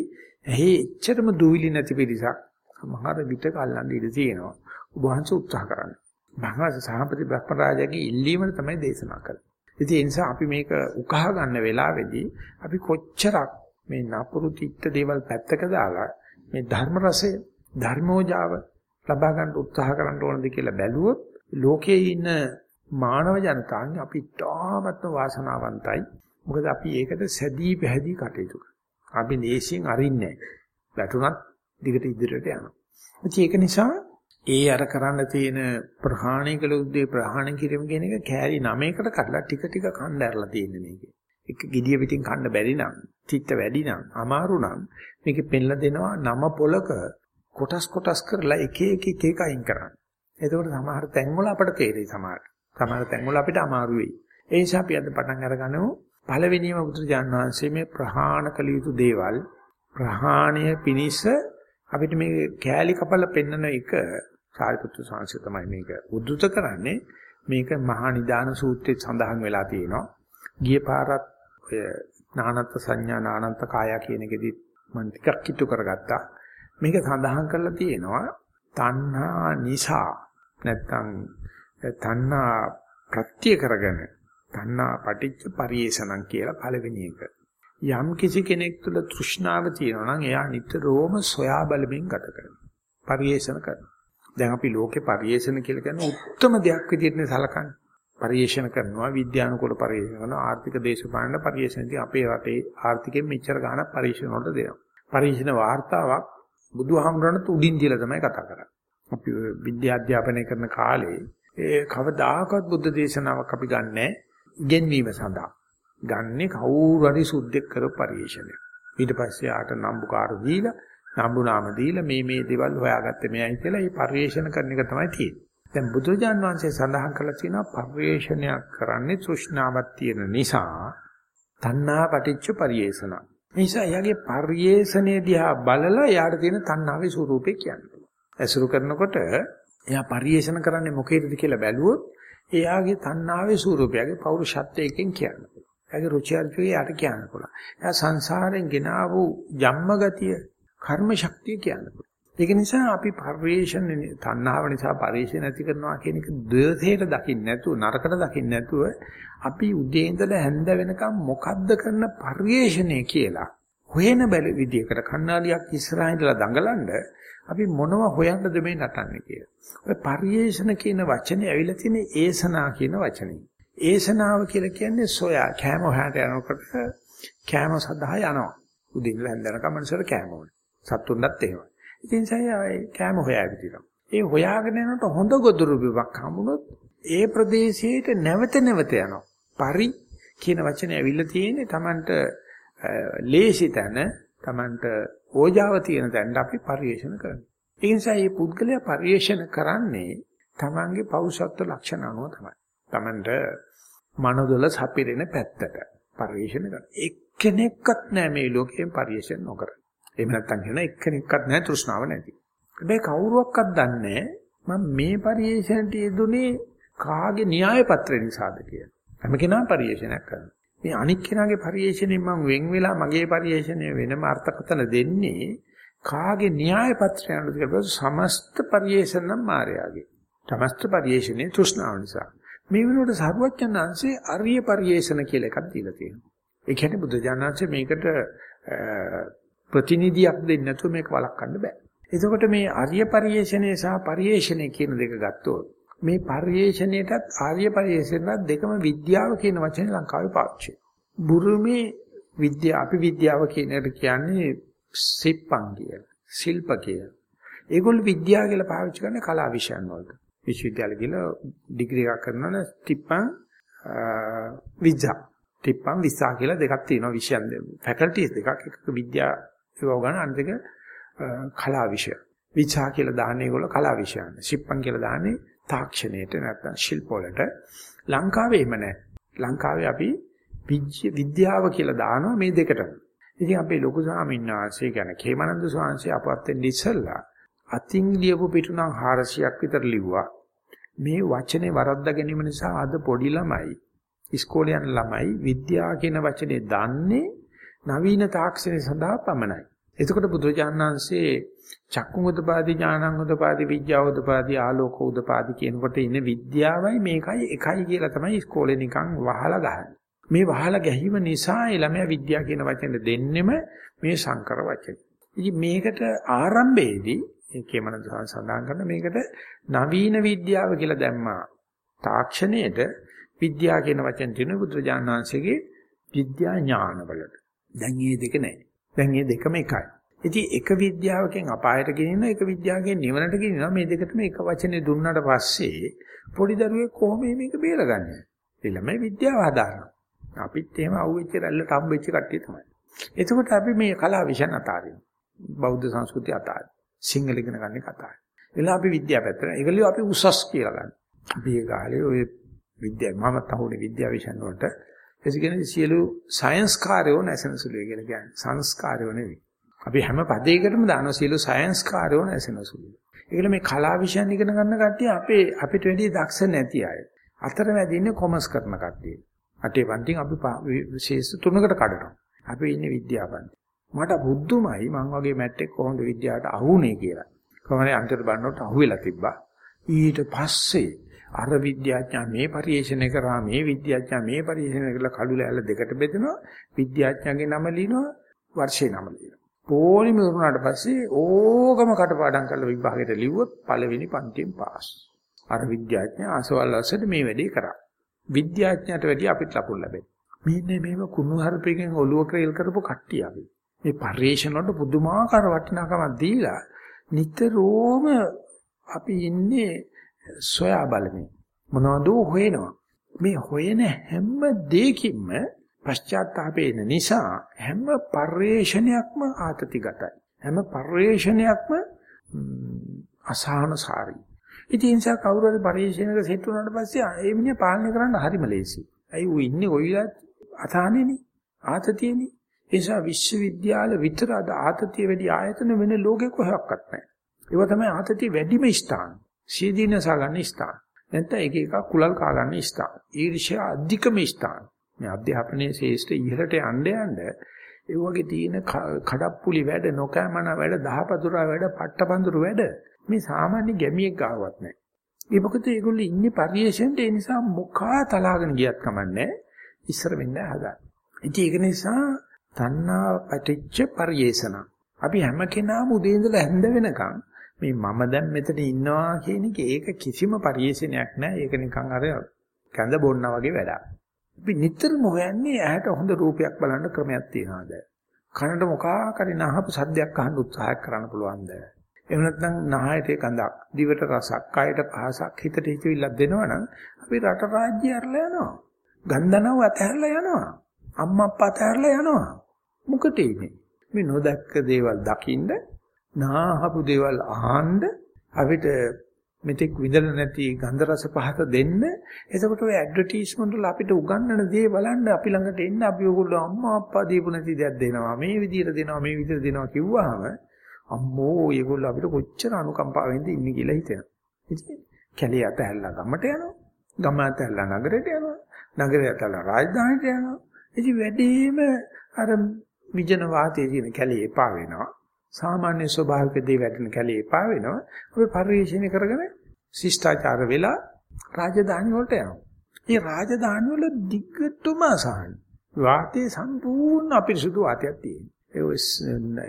එහි එච්චරම දුවිලි නැති පිරිසක් සමහර විටක අල්ලන්න ඉඩ තියෙනවා. ඔබ වහන්සේ උත්සාහ කරන්න. භගවත් සහපති බ්‍රහ්මරාජගේ ඉල්ලීමට තමයි දේශනා කරන්නේ. ඉතින් ඒ නිසා අපි මේක උකහා ගන්න වෙලාවේදී අපි කොච්චරක් මේ නපුරු තිත්ත දේවල් පැත්තක දාලා මේ ධර්ම රසය ධර්මෝජාව ලබා ගන්න උත්සාහ කරන්න ඕනද කියලා බැලුවොත් ලෝකයේ ඉන්න මානව ජනතාවගේ අපි තාමත්ම වාසනාවන්තයි. මොකද අපි ඒකට සැදී පැහැදී කටයුතු අපි දේශයෙන් අරින්නේ වැටුණත් දිගට ඉදිරියට යනවා. ඒක නිසා ඒ අර කරන්න තියෙන ප්‍රහාණය කළ උද්දී ප්‍රහාණය කිරීම කියන එක කෑලි 9කට කඩලා ටික ටික කන්න ඇරලා තියෙන්නේ මේකේ. එක gediya පිටින් කන්න බැරි නම්, තිත්ත වැඩි නම්, අමාරු නම් මේකේ පෙන්ලා දෙනවා නම පොලක කොටස් කොටස් කරලා එක එක එක එක අයින් කරන්න. එතකොට සමහර තැන්වල අපට තේරෙයි සමහර. සමහර තැන්වල අපිට අමාරු වෙයි. ඒ නිසා අපි අද පටන් අරගනමු පළවෙනිම බුදුරජාන් වහන්සේ මේ ප්‍රහාණ කළ යුතු දේවල් ප්‍රහාණය පිනිස අපිට මේ කෑලි කපල පෙන්නන එක සාරිපුත්‍ර සංඝ තමයි මේක උද්දුත කරන්නේ. මේක මහා නිදාන සූත්‍රයේ සඳහන් වෙලා තියෙනවා. ගිය පාරත් ඔය නානත් සංඥා නානන්ත කාය කියන එකෙදි මම ටිකක් කිට්ටු කරගත්තා. මේක සඳහන් කරලා තියෙනවා තණ්හා නිසා නැත්තම් තණ්හා ප්‍රත්‍ය කරගෙන තණ්හා පටිච්ච පරිේෂණම් කියලා පළවෙනි එක. යම් කිසි කෙනෙක් තුළ තෘෂ්ණාව තියෙනවා නම් එයා නිතරම සොයා බලමින් ගත කරනවා. පරිේෂණ කරනවා. දැන් අපි ලෝකේ පරිේෂණ කියලා කියන උත්තරම දෙයක් විදිහට සලකන්නේ. පරිේෂණ කරනවා විද්‍යානුකූල පරිේෂණ කරනවා ආර්ථික දේශපාලන පරිේෂණදී අපේ රටේ ආර්ථිකයෙන් මෙච්චර ගාණක් පරිේෂණ වලට දෙනවා. පරිේෂණ වාර්තාවක් බුදුහාමුදුරන්ට උඩින් දීලා තමයි කතා කරන්නේ. අපි විද්‍යා අධ්‍යාපනය කරන කාලේ ඒ කවදාකවත් බුද්ධ දේශනාවක් අපි ගන්නෑ ඉගෙනීම සඳහා. ගන්නේ කවුරු හරි සුද්ධෙක් කරපු පරිශ්‍රණය. ඊට පස්සේ ආට නම්බුකාර දීලා නම්බු නාම දීලා මේ මේ දේවල් හොයාගත්තේ මෙයයි කියලා මේ පරිශ්‍රණ කරන එක තමයි තියෙන්නේ. දැන් බුදුජාන් වහන්සේ සඳහන් කළා තියෙනවා පරිශ්‍රණයක් කරන්නේ තෘෂ්ණාවක් තියෙන නිසා තණ්හා පටිච්ච පරිේෂණ. නිසා එයාගේ පරිේෂණය දිහා බලලා එයාට තියෙන තණ්හාවේ ස්වરૂපේ කියන්නේ. ඇසුරු කරනකොට එයා පරිේෂණ කරන්නේ මොකේද කියලා බැලුවොත් එයාගේ තණ්හාවේ ස්වરૂපයගේ පෞරුෂත්වයෙන් කියන්න පුළුවන්. එයාගේ රුචි අරුචිය යට කියන්න පුළුවන්. එයා සංසාරයෙන් ගෙන ආපු ජම්ම ගතිය, කර්ම ශක්තිය කියන්න පුළුවන්. ඒක නිසා අපි පරිේෂණ තණ්හාව නිසා පරිේෂණ නැති කරනවා කියන එක ද්වේෂයට දකින්න නැතුව නරකට දකින්න නැතුව අපි උදේ ඉඳලා හැන්ද වෙනකම් මොකද්ද කරන පරිේෂණය කියලා හොයන බැල විදියකට කණ්ණාඩියක් ඉස්සරහින් ඉඳලා දඟලන්න අපි මොනව හොයන්නද මේ නටන්නේ කියලා. ඔය පරිේෂණ කියන වචනේ ඇවිල්ලා තියෙන ඒසනා කියන වචනේ. ඒසනාව කියලා කියන්නේ සොයා කෑම හොයන්න යනකොට කෑම සඳහා යනවා. උදේ ඉඳලා හැන්දනකම් මනසට කෑම ඕනේ. සත්තුන්ටත් එහෙමයි. ඉතින් සයයි කෑම හොයාවිදිනවා. ඒ හොයාගෙන යනකොට හොඳ ගොදුරු බිමක් හම්බුනොත් ඒ ප්‍රදේශයට නැවත නැවත යනවා. පරි කියන වචනේ ඇවිල්ලා තියෙන්නේ Tamanට ලේසි තැන Tamanට ඕජාව තියෙන තැනට අපි පරිේෂණ කරනවා. ඒ නිසා මේ පුද්ගලයා පරිේෂණ කරන්නේ Tamanගේ පෞරුෂත්ව ලක්ෂණ අනුව තමයි. Tamanට මනෝදල සපිරෙන පැත්තට පරිේෂණ කරන. එක්කෙනෙක්වත් නැහැ මේ ලෝකයෙන් පරිේෂණ නොකර. එහෙම නැත්නම් කියන එක්කෙනෙක්වත් නැහැ තෘෂ්ණාව නැති. හැබැයි කවුරුවක්වත් දන්නේ මම මේ පරිේෂණට යෙදුනේ කාගේ න්‍යාය පත්‍රය නිසාද කියලා. හැම කෙනාම පරිේෂණයක් කරනවා. මේ අනික් කෙනාගේ පරිේශණයෙන් මම වෙන් වෙලා මගේ පරිේශණය වෙනම අර්ථකථන දෙන්නේ කාගේ න්‍යාය පත්‍රය අනුව කියලා සමස්ත පරිේශණම් මායාවේ. සමස්ත පරිේශණේ තෘෂ්ණාව නිසා. මේ වෙනුවට සරුවච්චන්හන්සේ අරිය පරිේශණ කියලා එකක් දීලා තියෙනවා. ඒ කියන්නේ බුද්ධ ඥානංශ මේකට ප්‍රතිනිධියක් දෙන්න නැතුව මේක වළක්වන්න බෑ. එතකොට මේ අරිය පරිේශණය සහ පරිේශණය කියන දෙක ගත්තොත් මේ පරිේශණයටත් ආර්ය පරිේශණයටත් දෙකම විද්‍යාව කියන වචනේ ලංකාවේ පාවිච්චි බුරුමේ විද්‍යාව අපි විද්‍යාව කියන එකට කියන්නේ සිප්පං කියලා. ශිල්ප කියලා. ඒගොල්ලෝ විද්‍යාව කියලා පාවිච්චි කරන්නේ කලා විෂයන් වලට. විශ්වවිද්‍යාල කියලා ඩිග්‍රී එකක් කරනවා නම් ටිප්පං විද්‍යා. ටිප්පං විසා කියලා දෙකක් තියෙනවා විෂයන් ෆැකල්ටිස් දෙකක් එකක විද්‍යාව ඒව ගන්න අනිත් එක කලා විෂය. විචා කියලා දාන්නේ ඒගොල්ලෝ කලා විෂයන්. ශිප්පං කියලා දාන්නේ තාක්ෂණයට නැත්නම් ශිල්ප වලට ලංකාවේ එහෙම නැහැ. ලංකාවේ අපි විද්‍යාව කියලා දානවා මේ දෙකටම. ඉතින් අපේ ලොකු ස්වාමීන් වහන්සේ ගැන කේමනන්ද ස්වාමීන් අපවත් වෙන්න ඉස්සෙල්ලා අතින් ලියපු පිටු නම් 400ක් විතර ලිව්වා. මේ වචනේ වරද්දා ගැනීම නිසා අද පොඩි ළමයි ඉස්කෝලේ යන ළමයි විද්‍යාව කියන වචනේ දන්නේ නවීන තාක්ෂණය සඳහා පමණයි. එතකොට බුදුරජාණන්සේ චක්කුං උදපාදි ඥානං උදපාදි විද්‍යාව උදපාදි ආලෝක උදපාදි කියනකොට ඉන්නේ විද්‍යාවයි මේකයි එකයි කියලා තමයි ඉස්කෝලේ නිකන් වහලා ගහන්නේ. මේ වහලා ගැහිම නිසා ළමයා විද්‍යාව කියන වචනේ දෙන්නෙම මේ සංකර වචනේ. ඉතින් මේකට ආරම්භයේදී ඒකේ මන සඳහන් කරන මේකට නවීන විද්‍යාව කියලා දැම්මා. තාක්ෂණයේද විද්‍යාව කියන වචන තියෙන බුදුරජාණන් වහන්සේගේ විද්‍යා ඥානවලට. දැන් මේ දෙක නැහැ. දැන් මේ දෙකම එකයි. ඉතින් එක විද්‍යාවකින් අපායට ගෙනිනවා එක විද්‍යාවකින් නිවනට ගෙනිනවා මේ දෙකටම එක වචනේ දුන්නාට පස්සේ පොඩි දරුවෙක් කොහොම මේක බේරගන්නේ? ඒ ළමයි විද්‍යාව හදාගන්නවා. අපිත් එහෙම අවුෙච්ච රැල්ලට හම්බෙච්ච කට්ටිය තමයි. එතකොට අපි මේ කලා විෂයන් අතාරිනවා. බෞද්ධ සංස්කෘතිය අතාරිනවා. සිංහල ඉගෙන ගන්න කතාවයි. එලා අපි විද්‍යාව පැත්තට. ඒගොල්ලෝ අපි උසස් කියලා ගන්න. අපි ඒ කාලේ ඔය විද්‍යාව මම තහුනේ විද්‍යාව විෂයන් වලට ඒ කියන්නේ සියලු සයන්ස් කාර්යෝ නැසෙන සුළුයි කියලා කියන්නේ. සංස්කාරයෝ නෙවෙයි. අපි හැම පදයකටම දානවා සියලු සයන්ස් කාර්යෝ නැසෙන සුළුයි. ඒකල මේ කලා විෂයන් ඉගෙන ගන්න කට්ටිය අපේ අපිට වැඩි දක්ෂ නැති අය. අතරමැද ඉන්නේ කොමර්ස් කරන කට්ටිය. අටේ පන්තින් අපි විශේෂ තුනකට කඩනවා. අපි ඉන්නේ විද්‍යාපන්ති. මට බුද්ධුමයි මං වගේ මැට්ටෙක් කොහොමද විද්‍යාවට අහුනේ කියලා. කොහොමද අන්තිමට බලනකොට අහුවෙලා තිබ්බා. ඊට පස්සේ අර විද්‍යාඥයා මේ පරිශ්‍රණය කරා මේ විද්‍යාඥයා මේ පරිශ්‍රණය කරලා කළු ලෑල්ල දෙකට බෙදෙනවා. විද්‍යාඥයාගේ නම ලියනවා වර්ෂේ නම ලියනවා. පොලිම වුණාට පස්සේ ඕගම කටපාඩම් කරලා විභාගයට ලිව්වොත් පළවෙනි පන්තියෙන් පාස් අර විද්‍යාඥයා අසවල් අසද මේ වැඩේ කරා. විද්‍යාඥයාට වැඩි අපිට ලකුණු ලැබෙනවා. මෙන්න මේව කුණු හර්පයෙන් ඔලුව ක්‍රේල් කරපු කට්ටිය අපි. මේ පරිශ්‍රණ වලට පුදුමාකාර වටිනාකමක් දීලා නිතරම අපි ඉන්නේ සොයා බලමින් මොනවද හොයනවා. මේ හොයන හැම දෙයකින්ම පශ්චාත්තාපේන නිසා හැම පරිේශනයක්ම ආතතිගතයි. හැම පරිේශනයක්ම අසහනසාරී. ඉතින් ඒ නිසා කවුරු හරි පරිේශනයක සෙට් වුණාට පස්සේ ඒ මිනිහ පාලනය කරන්න හරිම ලේසි. ඇයි ඌ ඉන්නේ කොයිලත් අසහනෙනේ ආතතියනේ. ඒ නිසා විශ්වවිද්‍යාල විතර අද ආතතිය වැඩි ආයතන වෙන ලෝකේ කොහෙවත් නැහැ. ඒව තමයි ආතතිය වැඩිම ස්ථාන. සීදීනස ගන්න ස්ථාන. නැත්නම් එක එක කුලල් කා ගන්න ස්ථාන. ඊර්ෂ්‍යා අධිකම ස්ථාන. මේ අධ්‍යාපනයේ ශේෂ්ඨ ඉහළට යන්න යන්න ඒ වගේ තියෙන කඩප්පුලි වැඩ නොකෑමන වැඩ දහපතුරා වැඩ පට්ටපඳුරු වැඩ මේ සාමාන්‍ය ගැමියෙක් ගාවත් නැහැ. ඒ මොකද ඒගොල්ලෝ ඉන්නේ පරිේශෙන්ට ඒ නිසා මුඛා තලාගෙන ගියත් කමන්නේ ඉස්සර වෙන්න හදා. ඉතින් ඒක නිසා තණ්හා පටිච්ච පරිේශන. අපි හැම කෙනාම උදේ ඉඳලා හැන්ද වෙනකන් මේ මම දැන් මෙතන ඉන්නවා කියන එක ඒක කිසිම පරිේශනයක් නෑ. ඒක නිකන් අර කැඳ බොන්නා වගේ වැඩක්. අපි නිතරම හොයන්නේ ඇහැට හොඳ රූපයක් බලන්න ක්‍රමයක් තියනවාද? කනට මොකක් හරි නහපු සද්දයක් අහන්න උත්සාහ කරන්න පුළුවන්ද? එහෙම නැත්නම් නහයට කඳක්, දිවට රසක්, කයට පහසක්, හිතට හිතවිල්ලක් දෙනවනම් අපි රට රාජ්‍ය අරලා යනවා. ගන්ධනව අතහැරලා යනවා. අම්මා අප්පා අතහැරලා යනවා. මොකටද මේ? මේ නොදැක්ක දේවල් දකින්න, නාහපු දේවල් අහන්න අපිට මෙතෙක් විඳලා නැති ගන්ධ රස පහත දෙන්න. එතකොට ඔය ඇඩ්වර්ටයිස්මන්ට් වල අපිට උගන්වන දේ බලන්න අපි ළඟට එන්න අපි ඔයගොල්ලෝ අම්මා අප්පා දීපු නැති දෙයක් දෙනවා. මේ විදිහට දෙනවා මේ විදිහට දෙනවා කිව්වහම අම්මෝ ඔයගොල්ලෝ අපිට කොච්චර අනුකම්පාවෙන්ද ඉන්නේ කියලා හිතෙනවා. ඉතින් කැලේ අතහැරලා ගමට යනවා. ගම අතහැරලා නගරයට යනවා. නගරය අතහැරලා රාජධානියට යනවා. ඉතින් වැඩිම අර විජන වාතයේ තියෙන කැලේ එපා වෙනවා. සාමාන්‍ය ස්වභාවික දේ වැඩෙන කැලේ එපා වෙනවා. අපි පරිශීලනය කරගෙන ශිෂ්ටාචාර වෙලා රාජධානි වලට යනවා. මේ රාජධානි වල දිග්ගටම අසහන. වාතයේ සම්පූර්ණ අපිරිසුදු වාතයක් තියෙනවා. ඒ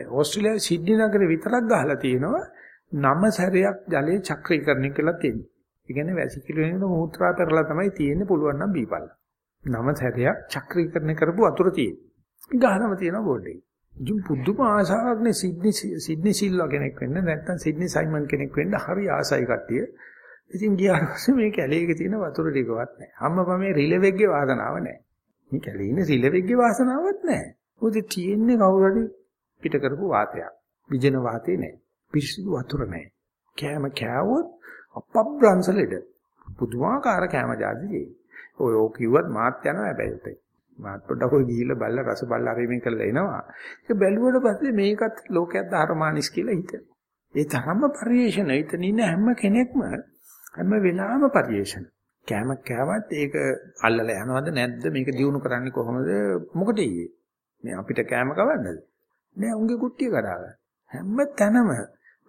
ඕස්ට්‍රේලියාවේ සිඩ්නි නගරේ විතරක් ගහලා තියෙනවා නම සැරයක් ජලයේ චක්‍රීකරණය කළා තියෙනවා. ඒ කියන්නේ වැසිකිලි වෙන මූත්‍රා පෙරලා තමයි තියෙන්නේ පුළුවන් නම් බීපල්ලා. නම සැරයක් චක්‍රීකරණය කරපු වතුර තියෙනවා. ගහනම තියෙනවා බෝඩ් එකේ. ඉතින් පුදුම ආසාවක් නේ සිඩ්නි සිඩ්නි සිල්වා කෙනෙක් වෙන්න නැත්නම් සිඩ්නි සයිමන් කෙනෙක් වෙන්න හරි ආසයි කට්ටිය. ඉතින් ගියාට පස්සේ මේ කැලේක තියෙන වතුර ටිකවත් නැහැ. අම්මපා මේ රිලෙවෙක්ගේ වාසනාව නැහැ. මේ කැලේ ඉන්නේ රිලෙවෙක්ගේ වාසනාවක් නැහැ. මොකද තියෙන්නේ කවුරු හරි පිට කරපු වාතයක්. විජන වාතේ නැහැ. පිරිසිදු වතුර නැහැ. කෑම කෑවොත් අපබ්‍රංශලෙඩ. පුදුමාකාර කෑම જાතියි. ඔය ඕක කිව්වත් මාත් යනවා හැබැයි මාත් පොඩ්ඩක් ඔය ගිහිල්ලා බල්ලා රස බල්ලා අරීමෙන් කරලා එනවා. ඒක බැලුවට පස්සේ මේකත් ලෝකයක් ධර්මානිස් කියලා හිතෙනවා. ඒ තරම්ම පරිේශන. හිතන ඉන්න හැම කෙනෙක්ම හැම වෙලාවෙම පරිේශන. කෑම කෑවත් ඒක අල්ලලා යනවද නැද්ද? මේක දිනු කරන්නේ කොහොමද? මොකටද මේ අපිට කෑම කවන්නද? නෑ උන්ගේ කුට්ටිය කඩාගන්න හැම තැනම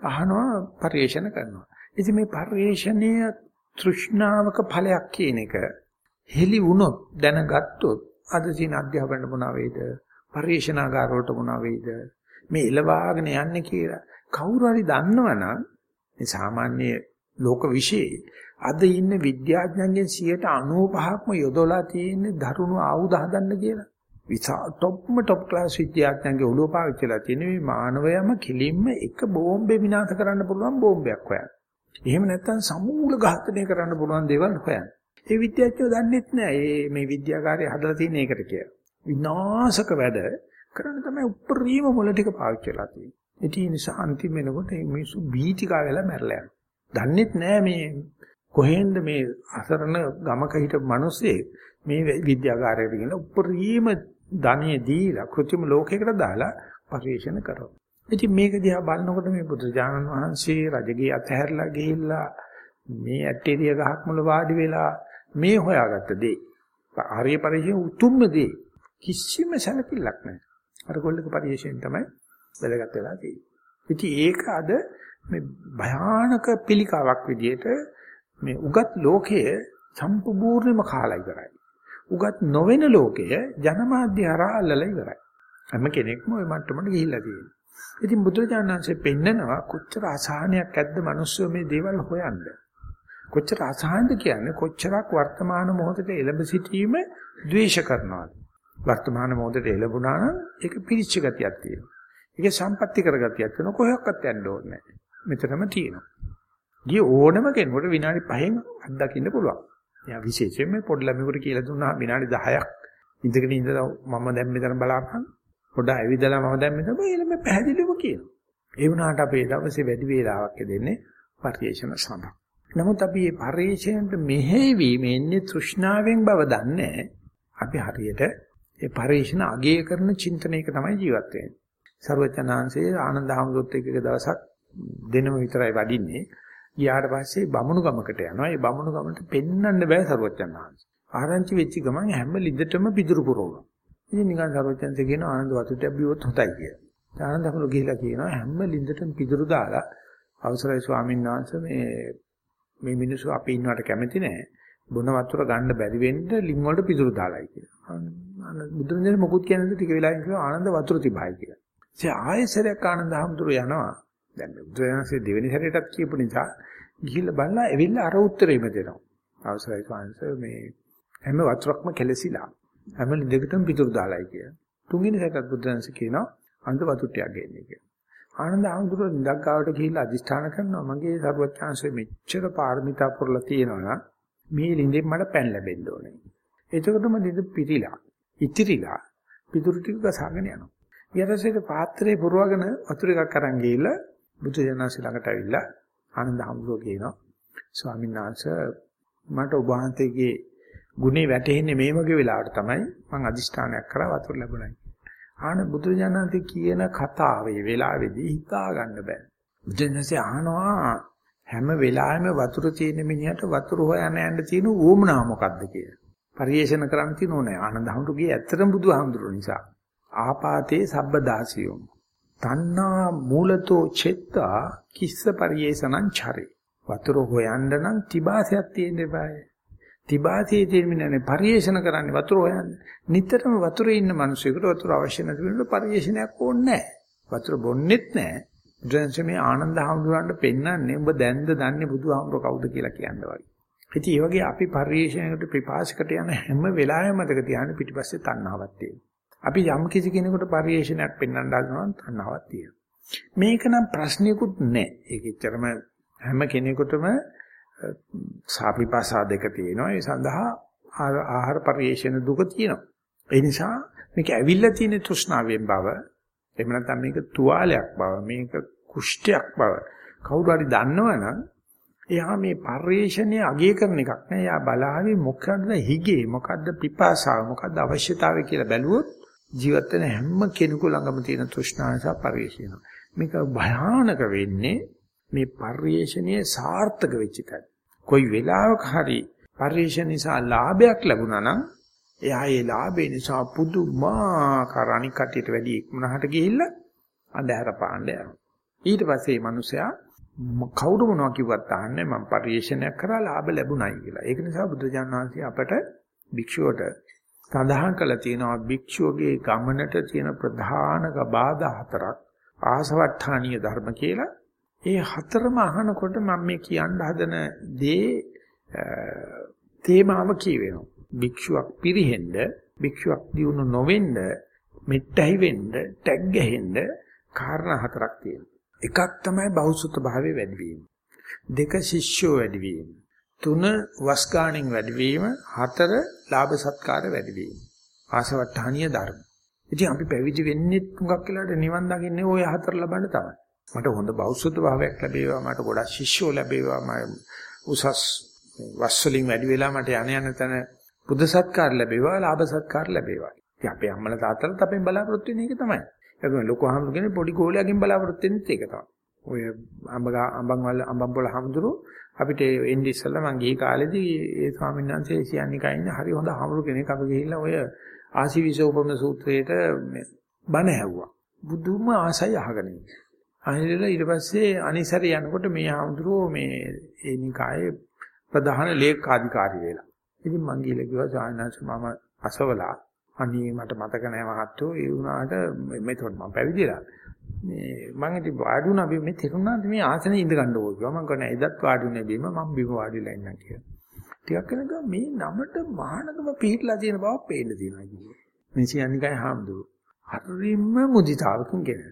අහනවා පරිේශන කරනවා. ඉතින් මේ පරිේශනීය තෘෂ්ණාවක ඵලයක් කියන එක හෙලි වුණොත් දැනගත්තොත් අද තියෙන අධ්‍යාපනයට මොනවා වේද? පරිශනාගාර වලට මොනවා වේද? මේ එලවාගෙන යන්නේ කියලා කවුරු හරි දන්නවනම් මේ සාමාන්‍ය ලෝක විශ්ේ අද ඉන්න විද්‍යාඥයන්ගෙන් 95%ක්ම යොදලා තියෙන දරුණු ආයුධ හදන්න කියලා. විසා টොප්ම টොප් ක්ලාස් විද්‍යාඥයන්ගේ ඔළුව පාවිච්චිලා තියෙන මේ මානවයම කිලින්ම එක බෝම්බේ විනාශ කරන්න පුළුවන් බෝම්බයක් හොයන්න. එහෙම නැත්නම් සමූල ඝාතනය කරන්න පුළුවන් දේවල් හොයන්න. ඒ විද්‍යාඥයෝ දන්නෙත් නෑ මේ මේ විද්‍යාකාරය හදලා තියෙන එකට කියලා. විනාශක වැඩ කරන්න තමයි උප්පරීම මොළ ටික පාවිච්චි කරලා තියෙන්නේ. ඒ නිසා අන්තිම වෙනකොට මේ මිනිස්සු බීතිකා වෙලා මැරලා යනවා. දන්නෙත් නෑ මේ කොහෙන්ද මේ අසරණ ගමක හිටපු මිනිස්සේ මේ විද්‍යාකාරයට ගිහින් උප්පරීම ධනෙ දීලා කෘත්‍රිම ලෝකයකට දාලා පරිශන කරනවා. ඉතින් මේක දිහා බලනකොට මේ බුදුජානන් වහන්සේ රජගේ අතහැරලා ගිහිල්ලා මේ ඇටේරිය ගහක් මුල වාඩි වෙලා මේ හොයාගත්ත දේ. ආර්ය පරිශයෙන් උතුම්ම දේ කිසිම සැලකිල්ලක් නැහැ. අර කොල්ලක පරිශයෙන් තමයි වැදගත් වෙලා තියෙන්නේ. ඉතින් ඒක අද මේ භයානක පිළිකාවක් විදිහට මේ උගත් ලෝකයේ සම්පූර්ණයෙන්ම කාලා ඉවරයි. උගත් නොවන ලෝකය ජනමාධ්‍ය හරහා අල්ලලා ඉවරයි. හැම කෙනෙක්ම ওই මට්ටමට ගිහිල්ලා තියෙනවා. ඉතින් බුදුරජාණන්සේ පෙන්නනවා කොච්චර අසහනයක් ඇද්ද මිනිස්සු මේ දේවල් හොයන්නේ. කොච්චර අසහනද කියන්නේ කොච්චරක් වර්තමාන මොහොතේ එළඹ සිටීම ද්වේෂ කරනවාද වර්තමාන මොහොතේ එළඹුණා නම් ඒක පිරිච්ච ගතියක් තියෙනවා ඒක සම්පත්‍ති කරගතියක් තියෙනවා කොහොක්වත් යන්න ඕනේ නැහැ මෙතනම තියෙනවා ගිය ඕනම කෙනෙකුට විනාඩි 5න් අත්දකින්න පුළුවන්. එයා විශේෂයෙන් මේ පොඩි ළමයෙකුට කියලා දුන්නා විනාඩි 10ක් ඉඳගෙන ඉඳලා මම දැන් මෙතන බලාපන්. පොඩ ඇවිදලා මම දැන් මෙතන මේ පැහැදිලිව කියනවා. ඒ වුණාට අපේ දවසේ වැඩි වේලාවක් දෙන්නේ පරිේශන සඳහා. නමුත් අපි මේ පරිේශයට මෙහෙවීම එන්නේ තෘෂ්ණාවෙන් බව දන්නේ අපි හරියට ඒ පරිේශන අගය කරන චින්තනයක තමයි ජීවත් වෙන්නේ. ਸਰවචනාංශයේ ආනන්දහමසොත් එක එක දවසක් දෙනම විතරයි වඩින්නේ. ගියාට පස්සේ බමුණු ගමකට යනවා. ඒ බමුණු ගමට පෙන්වන්න බෑ ਸਰවචනාංශ. ආරංචි වෙච්ච ගමන් හැම ලිද්දටම පිදුරු පුරවනවා. ඉතින් නිකන් ਸਰවචනාංශ කියන ආනන්ද වතුට බියොත් හොතයි කියලා. ආනන්දහමලු ගිහිලා කියනවා හැම ලිද්දටම පිදුරු දාලා අවසරයි ස්වාමීන් වහන්සේ මේ මේ මිනිස්සු අපි ඉන්නවට කැමති නෑ. බොන වතුර ගන්න බැරි වෙන්න ලිං වලට පිදුරු දාලායි කියලා. බුදුරජාණන් මොකුත් කියන්නේ ටික වෙලාවකින් කියනවා ආනන්ද වතුර තිබයි කියලා. ඉතින් ආයෙසරයක් ආනන්ද හැමතුරු යනවා. දැන් බුදුරජාණන්සේ දෙවෙනි සැරේටත් කියපු නිසා ගිහිල්ලා බලලා එවිල්ලා අර උත්තරේම දෙනවා. අවසරයි ස්වාමීන් මේ හැම වතුරක්ම කෙලසිලා හැම ලිඳකටම පිටුරු දාලායි කිය. තුන්වෙනි සැරේටත් බුදුරජාණන්සේ කියනවා අන්ත වතුර ටිකක් ගේන්නේ කියලා. ආනන්ද හැමතුරු නිදක් ගාවට ගිහිල්ලා අදිස්ථාන කරනවා මගේ සරුවචාන්සේ මෙච්චර පාරමිතා පුරලා තියෙනවා මේ ලිඳෙන් මට පැන් ලැබෙන්න ඕනේ. එතකොටම ලිඳ පිටිලා, ඉතිරිලා පිටුරු ටික ගසාගෙන යනවා. ඊටසේ පාත්‍රේ පුරවගෙන වතුර එකක් අරන් ගිහිල්ලා බුදු දනස ළඟට ඇවිල්ලා ආනන්ද හමුදුර කියනවා ස්වාමීන් වහන්සේ මට ඔබ වහන්සේගේ ගුණේ වැටෙන්නේ මේ වගේ වෙලාවට තමයි මම අදිෂ්ඨානයක් කරා වතුර ලැබුණයි. ආන බුදුරජාණන්සේ කියන කතාවේ වෙලාවේදී හිතා ගන්න බෑ. බුදුරජාණන්සේ අහනවා හැම වෙලාවෙම වතුර තියෙන මිනිහට වතුර හොයන්න යන්න තියෙන ඌමනා මොකද්ද කියලා. පරිේශන කරන්න තියෙන ඕනේ. ආනන්ද හමුදුගේ ඇත්තටම බුදුහාමුදුරුවෝ නිසා. ආපාතේ සබ්බදාසියෝ තණ්හා මූලතෝ චෙත්තා කිස්ස පරියේසනං චරේ වතුර හොයන්න නම් තිබාසයක් තියෙන්න eBay තිබාසයේ තියෙන මිනිහනේ පරියේෂණ කරන්නේ වතුර හොයන්න. නිතරම වතුරේ ඉන්න මිනිසෙකුට වතුර අවශ්‍ය නැති වෙනකොට පරියේෂණයක් ඕනේ නැහැ. වතුර බොන්නෙත් නැහැ. බුදුන්සේ මේ ආනන්ද හඳුනන්න පෙන්වන්නේ ඔබ දැන්ද දන්නේ බුදුහාමුදුර කවුද කියලා කියන්න වගේ. ඉතින් ඒ වගේ අපි පරියේෂණයකට පිපාසකට යන හැම වෙලාවෙම මතක තියාගන්න පිටිපස්සේ තණ්හාවක් තියෙනවා. අපි යම් කිසි කෙනෙකුට පරිේශනයක් පෙන්වන්න හදනවා නම් තණ්හාවක් තියෙනවා. මේක නම් ප්‍රශ්නිකුත් නැහැ. ඒක එච්චරම හැම කෙනෙකුටම සාපිපාසා දෙක තියෙනවා. ඒ සඳහා ආහාර පරිේශන දුක තියෙනවා. ඒ නිසා මේක ඇවිල්ලා තියෙන තෘෂ්ණාවෙන් බව එහෙම නැත්නම් මේක තුවාලයක් බව මේක කුෂ්ඨයක් බව කවුරු හරි දන්නවනම් එයා මේ පරිේශණයේ අගය කරන එකක් නෑ. එයා බලාවේ මොකද්ද හිගේ මොකද්ද පිපාසාව මොකද්ද අවශ්‍යතාවය කියලා බැලුවොත් ජීවත් වෙන හැම කෙනෙකු ළඟම තියෙන තෘෂ්ණාව නිසා පරිේශණය. මේක භයානක වෙන්නේ මේ පරිේශණයේ සාර්ථක වෙච්ච තැන. කොයි වෙලාවක හරි පරිේශණ නිසා ලාභයක් ලැබුණා නම් එයා ඒ ලාභේ නිසා පුදුමාකාර අනික් කටියට වැඩි ඉක්මනහට ගිහිල්ලා අඳහැර පාණ්ඩ යනවා. ඊට පස්සේ මේ මිනිසයා කවුරු මොනවා කිව්වත් අහන්නේ මම පරිේශනයක් කරලා ලාභ ලැබුණයි කියලා. ඒක නිසා බුදුජානක වහන්සේ අපට භික්ෂුවට සඳහන් කළ තියෙනවා භික්ෂුවගේ ගමනට තියෙන ප්‍රධාන බාධා හතරක් ආසවට්ටානීය ධර්ම කියලා. ඒ හතරම අහනකොට මම මේ කියන්න හදන දේ තේමාව කියවෙනවා. භික්ෂුවක් පිරිහෙන්න, භික්ෂුවක් දියුණු නොවෙන්න, මෙට්ටහි වෙන්න, ටැග් ගහෙන්න කාරණා හතරක් තියෙනවා. එකක් තමයි බෞසුත භාවයේ වැඩිවීම. දෙක ශිෂ්‍යෝ වැඩිවීම. තුන වස්ගාණෙන් වැඩිවීම හතර ලාභ සත්කාර වැඩිවීම ආසවට්ටහනිය ධර්ම ඉතින් අපි පැවිදි වෙන්නේ තුඟක් වෙලාට නිවන් දකින්නේ ওই හතර ලබන්න තමයි මට හොඳ බෞද්ධ භාවයක් ලැබේවා මට ගොඩක් ශිෂ්‍යෝ ලැබේවා මම උසස් වස් වලින් වැඩි වෙලා මට යන යන තැන බුද්ධ සත්කාර ලැබේවා ලාභ සත්කාර ලැබේවා ඉතින් අපේ අම්මලා තාත්තලාත් අපෙන් බලාපොරොත්තු වෙන එක තමයි ඒක ලොකු හාමුදුරනේ පොඩි ගෝලයාගෙන් බලාපොරොත්තු වෙන්නේ ඒක තමයි ඔය අඹ අඹන් වල අඹන් වල හාමුදුරුවෝ අපිට එන්නේ ඉස්සෙල්ලා මං ගිහි කාලෙදී ඒ ස්වාමීන් වහන්සේ සියන්නිකා ඉන්න හරි හොඳ හමුරු කෙනෙක් අපි ගිහිල්ලා ඔය ආසිවිසෝපම සූත්‍රයේට බණ ඇහුවා. බුදුම ආසයි අහගෙන ඉන්නේ. අහිලලා ඊට පස්සේ අනිසරේ යනකොට මේ හමුදුරෝ මේ ඒ නිකායේ ප්‍රධාන ලේකාධිකාරී වෙලා. ඉතින් මං ගිහලා කිව්වා සායනාංශ මම අසවලා අනේ මට මතක නැහැ මහත්තයෝ ඒ වුණාට මෙතකොට මම පැවිදිලා. මේ මම ඉතින් වාඩි වුණා අපි මේ තේරුණාද මේ ආසනේ ඉඳ ගන්න ඕක කිව්වා මම කන එදත් වාඩි වුණේ බීම මම බීම වාඩිලා ඉන්නම් කියලා. ටිකක් වෙනකම් මේ නමට මහානකම පිළිట్లా තියෙන බව පේන්න තියෙනවා කිව්වා. මේ සියන්නිකයි හාමුදුරු. හරිම මුදිතාවකින් ගෙන.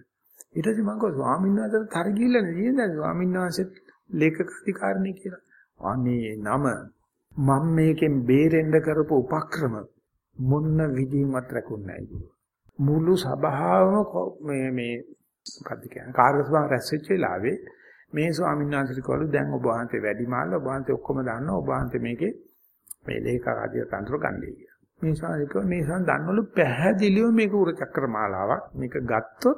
ඊට පස්සේ මම කිව්වා ස්වාමීන් වහන්සේට තර ගිහිල්ලා නේ ස්වාමීන් වහන්සේත් ලේඛක අධිකාරණේ කියලා. අනේ නම මම මේකෙන් බේරෙන්න කරපු උපක්‍රම මොන්න විදිහින්වත් රැකුන්නේ නැහැ මුළු සභාවම මේ මේ මොකද්ද කියන්නේ කාර්ය සභාව රැස් වෙච්ච වෙලාවේ මේ ස්වාමීන් වහන්සේ කිව්වලු දැන් ඔබ වහන්සේ වැඩිමාල්ල ඔබ වහන්සේ ඔක්කොම දන්නවා ඔබ වහන්සේ මේකේ මේ ලේඛක ආදිය තන්ත්‍ර ගන්නේ කියලා. මේ ශානික මේ ශාන දන්නවලු පැහැදිලිව මේක උර චක්‍ර මාලාවක්. මේක ගත්තොත්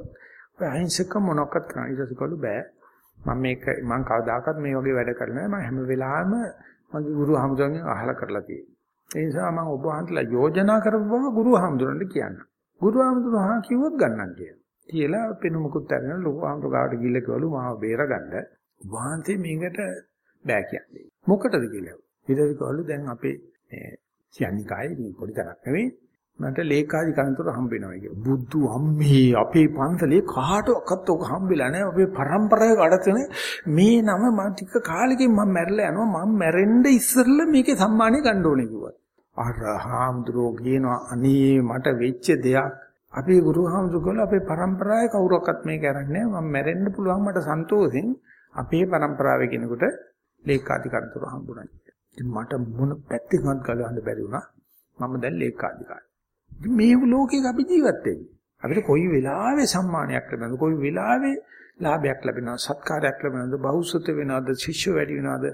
ඔය අහිංසක මොනක්වත් කරන්න ඉතිසකලු බෑ. මම මේක මම කවදාකවත් මේ වගේ වැඩ කරන්නේ නැහැ. මම හැම වෙලාවෙම මගේ ගුරු හමුදුරන්ගෙන් අහලා කරලා තියෙනවා. ඒ නිසා මම ඔබ වහන්සේලා යෝජනා කරපු බව ගුරු හමුදුරන්ට කියන්න. ගුරු හමුදුර හා කිව්වොත් ගන්නම් කියලා. කියලා පෙනුමුකුත් අරගෙන ලොකු හමුදුර ගාවට ගිහිල්ලා කිව්වලු මාව බේරගන්න. වහන්සේ මේකට බෑ කියන්නේ. මොකටද කියලා. ඊට පස්සේ කිව්වලු දැන් අපේ සියන්නිකායේ පොඩි තරක් නෙවෙයි මට ලේකාදි කන්තර හම්බ වෙනවා කිය. බුදු අම්මේ අපේ පන්සලේ කාටවත් ඔක හම්බෙලා නැහැ. අපේ පරම්පරාවේ කඩතන මේ නම මම ටික කාලෙකින් මම මැරලා යනවා. මම මැරෙන්න ඉස්සෙල්ලා මේකේ සම්මානය ගන්න ඕනේ කිව්වා. අර හාමුදුරෝ කියනවා අනේ මට වෙච්ච දෙයක් අපේ ගුරු හාමුදුරුවෝ අපේ පරම්පරාවේ කවුරක්වත් මේක අරන්නේ නැහැ. මම මැරෙන්න පුළුවන් මට සන්තෝෂෙන් අපේ පරම්පරාවේ කෙනෙකුට ලේකාදි කන්තර හම්බුණා. ඉතින් මට මොන පැත්තකින්වත් ගලවන්න බැරි වුණා. මම දැන් ලේකාධිකාරී. ඉතින් මේ ලෝකෙක අපි ජීවත් වෙන්නේ. අපිට කොයි වෙලාවෙ සම්මානයක් ලැබෙනවද? කොයි වෙලාවෙ ලාභයක් ලැබෙනවද? සත්කාරයක් ලැබෙනවද? බහුසුත වෙනවද? ශිෂ්‍ය වැඩි වෙනවද?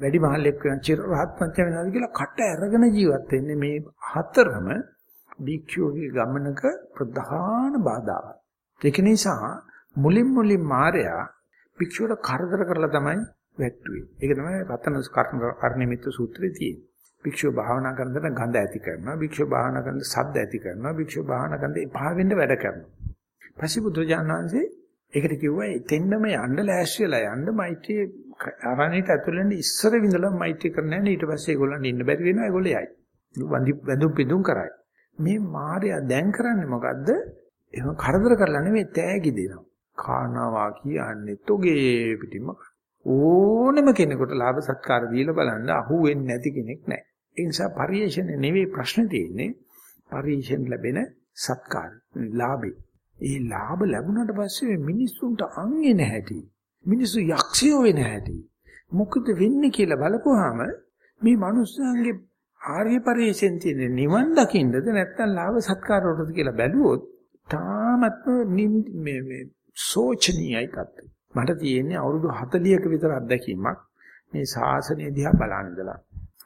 වැඩි මහල්ලෙක් වෙනවද? චිර රහත්මත් වෙනවද කියලා කට ඇරගෙන ජීවත් වෙන්නේ මේ හතරම භික්ෂුවගේ ගමනක ප්‍රධාන බාධාවක්. ඒක නිසා මුලින් මුලින් මායя භික්ෂුවට කරදර කරලා තමයි වැට්ටුවේ. ඒක තමයි රතන කර්ණමිත්‍ර සූත්‍රයේ තියෙන්නේ. භික්ෂුව භාවනා කරනකොට ගඳ ඇති කරනවා. භික්ෂුව භාවනා කරනකොට ශබ්ද ඇති කරනවා. භික්ෂුව භාවනා කරනකොට එපා වෙන්න වැඩ කරනවා. පස්සේ බුදුජානනාංශේ ඒකට කිව්වා එතෙන්නම යන්න ලෑස්ති වෙලා යන්න මෛත්‍රී අරණිට ඇතුළෙන් ඉස්සර විඳලා මෛත්‍රී කරන්නේ නැහැ ඊට පස්සේ ඒගොල්ලන් ඉන්න බැරි වෙනවා ඒගොල්ලෝ යයි. වඳි වැඳුම් පිදුම් කරයි. මේ මාර්යා දැන් කරන්නේ මොකද්ද? එහෙම කරදර කරලා නෙමෙයි තෑගි දෙනවා. කානවා කියන්නේ තොගේ පිටින්ම ඕනෙම කෙනෙකුට ලාභ සත්කාර දීලා බලන්න අහුවෙන්නේ නැති කෙනෙක් නැහැ. ඒ නිසා පරිේශන නෙවෙයි ප්‍රශ්නේ තියෙන්නේ පරිේශන ලැබෙන සත්කාර ලාභේ. ඒ ලාභ ලැබුණාට පස්සේ මිනිස්සුන්ට අංගේ නැහැටි. මිනිස්සු යක්ෂයෝ වෙන්නේ නැහැටි. මොකද වෙන්නේ කියලා බලපුවාම මේ මිනිස්සුන්ගේ ආර්ය පරිේශෙන් තියෙන නිවන් දකින්නද නැත්නම් ලාභ සත්කාර වලද කියලා බැලුවොත් තාමත්ම මේ මේ සෝචනීයයි තත්ත්වය. මට තියෙන්නේ අවුරුදු 40ක විතර අත්දැකීමක් මේ ශාසනය දිහා බලන ඉඳලා.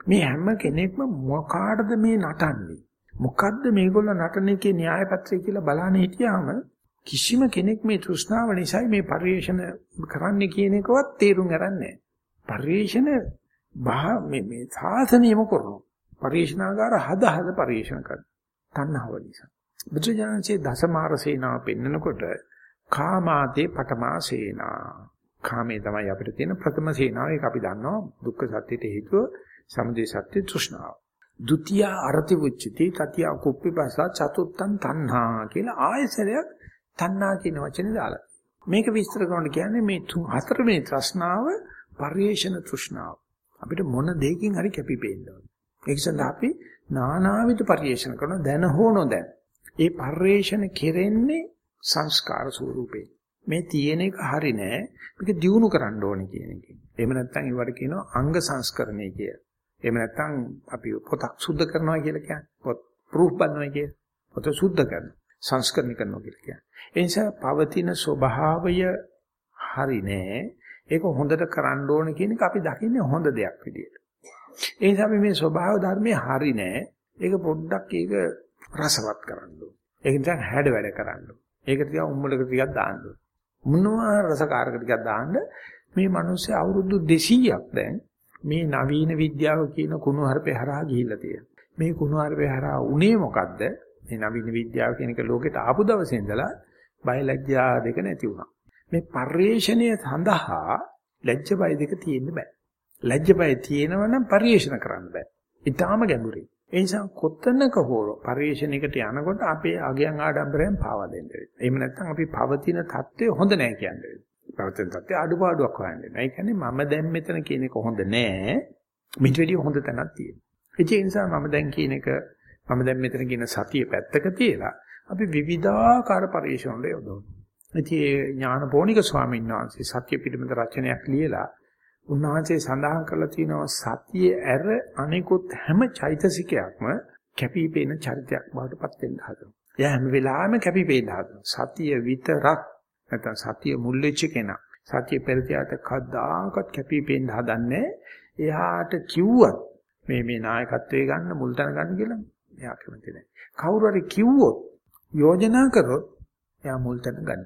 මේ හැම කෙනෙක්ම මොකාටද මේ නටන්නේ? මොකද්ද මේගොල්ලෝ නටන එකේ න්‍යාය පත්‍රය කියලා බලන්න හිටියාම කිසිම කෙනෙක් මේ තෘෂ්ණාව නිසා මේ පරිේශන කරන්නේ කියන එකවත් තේරුම් ගන්න නැහැ. පරිේශන මේ මේ සාසනියම කරනවා. පරිේශනාගාර හද හද පරිේශන කරනවා. තණ්හාව නිසා. බුදුජානකයේ දසමාර සේනාව පෙන්නකොට කාමාතේ පඨමා සේනා. කාමේ තමයි අපිට තියෙන ප්‍රථම සේනාව. ඒක අපි දන්නවා. දුක්ඛ සත්‍යෙට හේතුව සමුදය සත්‍ය තෘෂ්ණාව. ဒုတိ ය අරති උච්චති තතිය කුප්පිපස චතුත්තං තණ්හා කියලා ආයසරයක් තණ්හා කියන වචනේ දාලා. මේක විස්තර කරනකොට කියන්නේ මේ තුන් හතරවෙනි තෘෂ්ණාව පරිේශන තෘෂ්ණාව. අපිට මොන දෙයකින් හරි කැපිපෙන්න ඕනේ. ඒක සඳහා අපි නානාවිද පරිේශන කරන දැන හෝ නොදැන. ඒ පරිේශන කෙරෙන්නේ සංස්කාර ස්වරූපේ. මේ තියෙන එක හරි නෑ. මේක දියුණු කරන්න ඕනේ කියන එක. එහෙම නැත්නම් ඒවට කියනවා අංග සංස්කරණය කියලා. එහෙම නැත්නම් අපි පොතක් සුද්ධ කරනවා කියලා කියන්නේ. පොත් ප්‍රූෆ් බලනවා කිය. පොත සුද්ධ කරනවා. සංස්කරණය කරනවා කියලා කියන්නේ. ඒ නිසා පවතින ස්වභාවය හරි නෑ. ඒක හොඳට කරන්න ඕනේ කියන එක අපි දකින්නේ හොඳ දෙයක් විදියට. ඒ නිසා අපි මේ ස්වභාව ධර්මයේ හරි නෑ. ඒක පොඩ්ඩක් ඒක රසවත් කරන්න ඕනේ. ඒක නිසා හැඩ වැඩ කරන්න ඕනේ. ඒක ටිකක් උම්මලක ටිකක් දාන්න ඕනේ. මොනවා රසකාරක ටිකක් දාන්න මේ මිනිස්සු අවුරුදු 200ක් දැන් මේ නවීන විද්‍යාව කියන කුණුහරුපේ හරහා ගිහිල්ලා තියෙනවා. මේ කුණුහරුපේ හරහා උනේ මොකද්ද? මේ නවීන විද්‍යාව කියන එක ලෝකෙට ආපු දවසේ ඉඳලා බයලජ්ජා දෙක නැති වුණා. මේ පරිේශණය සඳහා ලැජ්ජ බය දෙක තියෙන්න බෑ. ලැජ්ජ බය තියෙනවනම් පරිේශන කරන්න බෑ. ඊටාම ගැඹුරින්. ඒ නිසා කොතනක හෝ පරිේශණයකට යනකොට අපේ අගයන් ආඩම්බරයෙන් පාවා දෙන්න වෙනවා. එහෙම නැත්නම් අපි පවතින தත්ත්වය හොඳ නැහැ කියන්නේ. පවතින தත්ත්වය අඩුපාඩුවක් හොයන්න වෙනවා. ඒ කියන්නේ මම දැන් මෙතන කියන එක හොඳ නෑ. මිට වැඩිය හොඳ තැනක් තියෙනවා. ඒ නිසා මම දැන් කියන එක මම දැන් මෙතන කියන සතිය පැත්තක තියලා අපි විවිධාකාර පරිශෝණ වල යොදවනවා. ඉතින් ඥානපෝනික ස්වාමීන් වහන්සේ සත්‍ය පිටමත රචනයක් ලියලා උන්වහන්සේ සඳහන් කරලා තියෙනවා සතියේ ඇර අනිකුත් හැම චෛතසිකයක්ම කැපිපේන චරිතයක් බවට පත් වෙන්න හදනවා. එයා හැම වෙලාවෙම කැපිපේන්න හදනවා. සතිය විතරක් නැත්නම් සතිය මුල් වෙච්ච කෙනා. සතිය පෙරතියට කද්දාකත් කැපිපේන්න හදන්නේ. එයාට කිව්වත් මේ මේ නායකත්වයේ ගන්න මුල් තැන ගන්න කියලා එයා කැමති නැහැ. කවුරු හරි කිව්වොත් යෝජනා කරොත් එයා මුල් තැන ගන්න.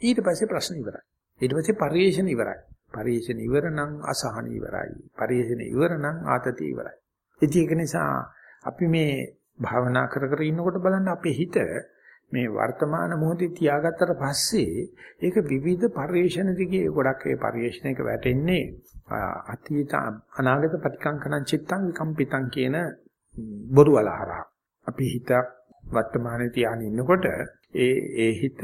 ඊට පස්සේ ප්‍රශ්න ඉවරයි. ඊට පස්සේ පරිේශන ඉවරයි. පරිේශන ඉවර නම් අසහන ඉවරයි. පරිේශන ඉවර නම් ආතතිය ඉවරයි. ඉතින් ඒක නිසා අපි මේ භාවනා කර කර ඉන්නකොට බලන්න අපේ හිත මේ වර්තමාන මොහොතේ තියාගත්තට පස්සේ ඒක විවිධ පරිේශන දිගේ ගොඩක් ඒ පරිේශනයක වැටෙන්නේ අතීත අනාගත ප්‍රතිකංකන චිත්තං විකම්පිතං කියන බොරු වලහරා. අපි හිත වර්තමානයේ තියාගෙන ඉන්නකොට ඒ ඒ හිත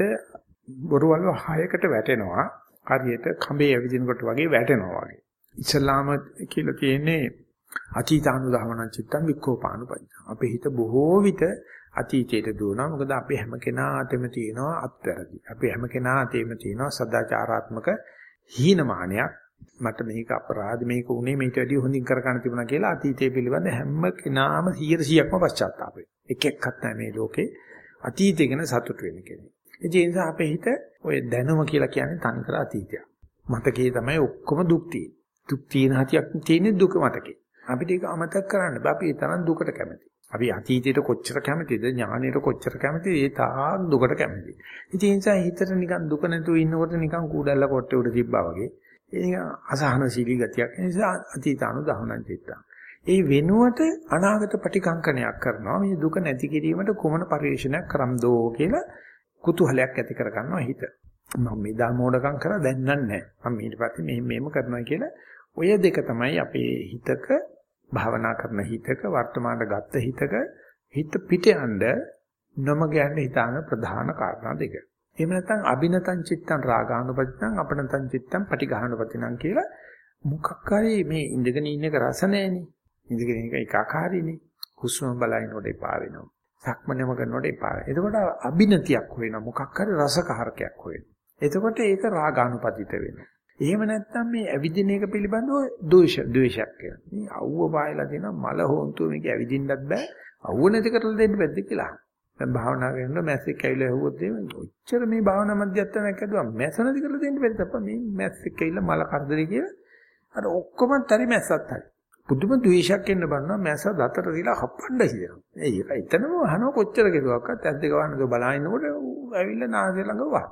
බොරු වල හයකට වැටෙනවා. හරියට කඹේ ඇවිදිනකොට වගේ වැටෙනවා වගේ. ඉස්ලාම කියලා තියෙන්නේ අතීතානුධාවන චිත්තං වික්ඛෝපානුපඤ්ඤ. අපේ හිත බොහෝ විට අතීතයට දුවනවා. මොකද අපි හැම කෙනා අතෙම තියෙනවා අත්වැරදි. අපි හැම කෙනා අතෙම තියෙනවා සදාචාරාත්මක හීනමානයක්. මට මේක අපරාධ මේක උනේ මේට වැඩිය හොඳින් කර ගන්න තිබුණා කියලා අතීතය පිළිබඳ හැම කෙනාම 100%ක්ම පශ්චාත්තාප වෙනවා. එක එක්කත් නැහැ මේ ලෝකේ අතීතය ගැන සතුට වෙන කෙනෙක්. ඒ නිසා අපේ හිත ඔය දැනුම කියලා කියන්නේ තනිකර අතීතයක්. මතකයේ තමයි ඔක්කොම දුක් තියෙන්නේ. දුක් තියෙන හතියක් තියෙන්නේ දුක මතකේ. අපිට ඒක අමතක කරන්න බෑ. අපි ඒ තරම් දුකට කැමතියි. අපි අතීතයට කොච්චර කැමතිද ඥානයට කොච්චර කැමතිද ඒ තාක් දුකට කැමතියි. ඉතින් ඒ නිසා හිතට නිකන් දුක නැතුව ඉන්නකොට නිකන් කූඩල්ල කොට්ටේ උඩ තිබ්බා වගේ. ඒක අසහනශීලී ගතියක්. ඒ නිසා අතීතානු දහනං චිත්තං. ඒ වෙනුවට අනාගත ප්‍රතිකංකණයක් කරනවා. මේ දුක නැති කිරීමට කුමන පරිශ්‍රණයක් කරම්දෝ කියලා කුතුහලයක් ඇති කර ගන්නවා හිත. මම මෙදා මෝඩකම් කරා දැන් නෑ. මම ඊට පස්සේ මෙහෙම මෙහෙම කරනවා කියලා ඔය දෙක තමයි අපේ හිතක භාවනා කරන හිතක වර්තමානට ගත්ත හිතක හිත පිට යන්න නොමග යන්න හිතාන ප්‍රධාන කාරණා දෙක. එහෙම නැත්නම් අබිනතං චිත්තං රාගානුපතිතං අපනතං චිත්තං පටිඝානුපතිනං කියලා මොකක් හරි මේ ඉඳගෙන ඉන්න එක රස නැහෙනේ. ඉඳගෙන ඉන්න එක ඒකාකාරීනේ. හුස්ම බලනකොට එපා වෙනවා. සක්මනම කරනකොට එපා. එතකොට අබිනතියක් වෙනවා. මොකක් හරි රසකාරකයක් වෙනවා. එතකොට ඒක රාගානුපතිත වෙනවා. එහෙම නැත්නම් මේ ඇවිදින එක පිළිබඳව ද්වේෂ ද්වේෂයක් වෙනවා. මේ අවුව පායලා තියෙනවා මල හොන්තු මේක ඇවිදින්නත් බෑ. අවුව නැති කරලා දෙන්න බැද්ද කියලා. දැන් භාවනා කරනකොට මැස්සෙක් ඇවිල්ලා ඇහුවොත් එහෙම ඔච්චර මේ භාවනා මධ්‍යස්ථානයක් ඇදුවා මැස්ස නැති කරලා දෙන්න බැරිද අප්පා මේ මැස්සෙක් ඇවිල්ලා මල කරදරේ කියලා. අර ඔක්කොම තරි මැස්සත් හරි. පුදුම ද්වේෂයක් එන්න බන්නවා මැස්ස දතට දීලා හප්පන්න හිතෙනවා. ඒක එතනම අහනවා කොච්චර කෙරුවක්වත් ඇද්ද ගවන්නක බලාගෙනකොට ඇවිල්ලා නාසය ළඟ වහ.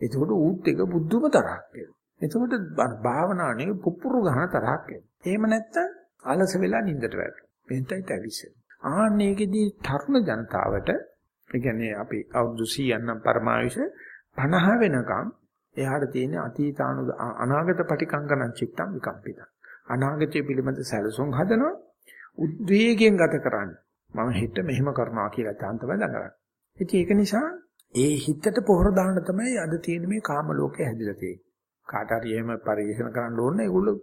එතකොට ඌත් එක බුද්ධම තරහක් එනවා. එතකොට භාවනාවේ පුපුරු ගන්න තරහක් එනවා. එහෙම නැත්තම් අලස වෙලා නිින්දට වැටෙනවා. මෙතෙන්ටයි තැවිසෙන. ආන්නේකෙදී තරුණ ජනතාවට ඒ කියන්නේ අපි අවුරුදු 100 නම් පරමායුෂ 50 වෙනකම් එයාට තියෙන අතීතානු අනාගත පටිකංකන චිත්තම් විකම්පිත. අනාගතය පිළිබඳ සැලසුම් හදනවා උද්වේගයෙන් ගත කරන්න. මම හිත මෙහෙම කරනවා කියලා තාන් තමයි දඟලන්නේ. ඉතින් ඒක නිසා ඒ හිතට පොහොර දාන්න තමයි අද තියෙන මේ කාම ලෝකේ හැදිලා තියෙන්නේ. කාට හරි එහෙම පරිශන කරන්න ඕනේ ඒගොල්ලෝ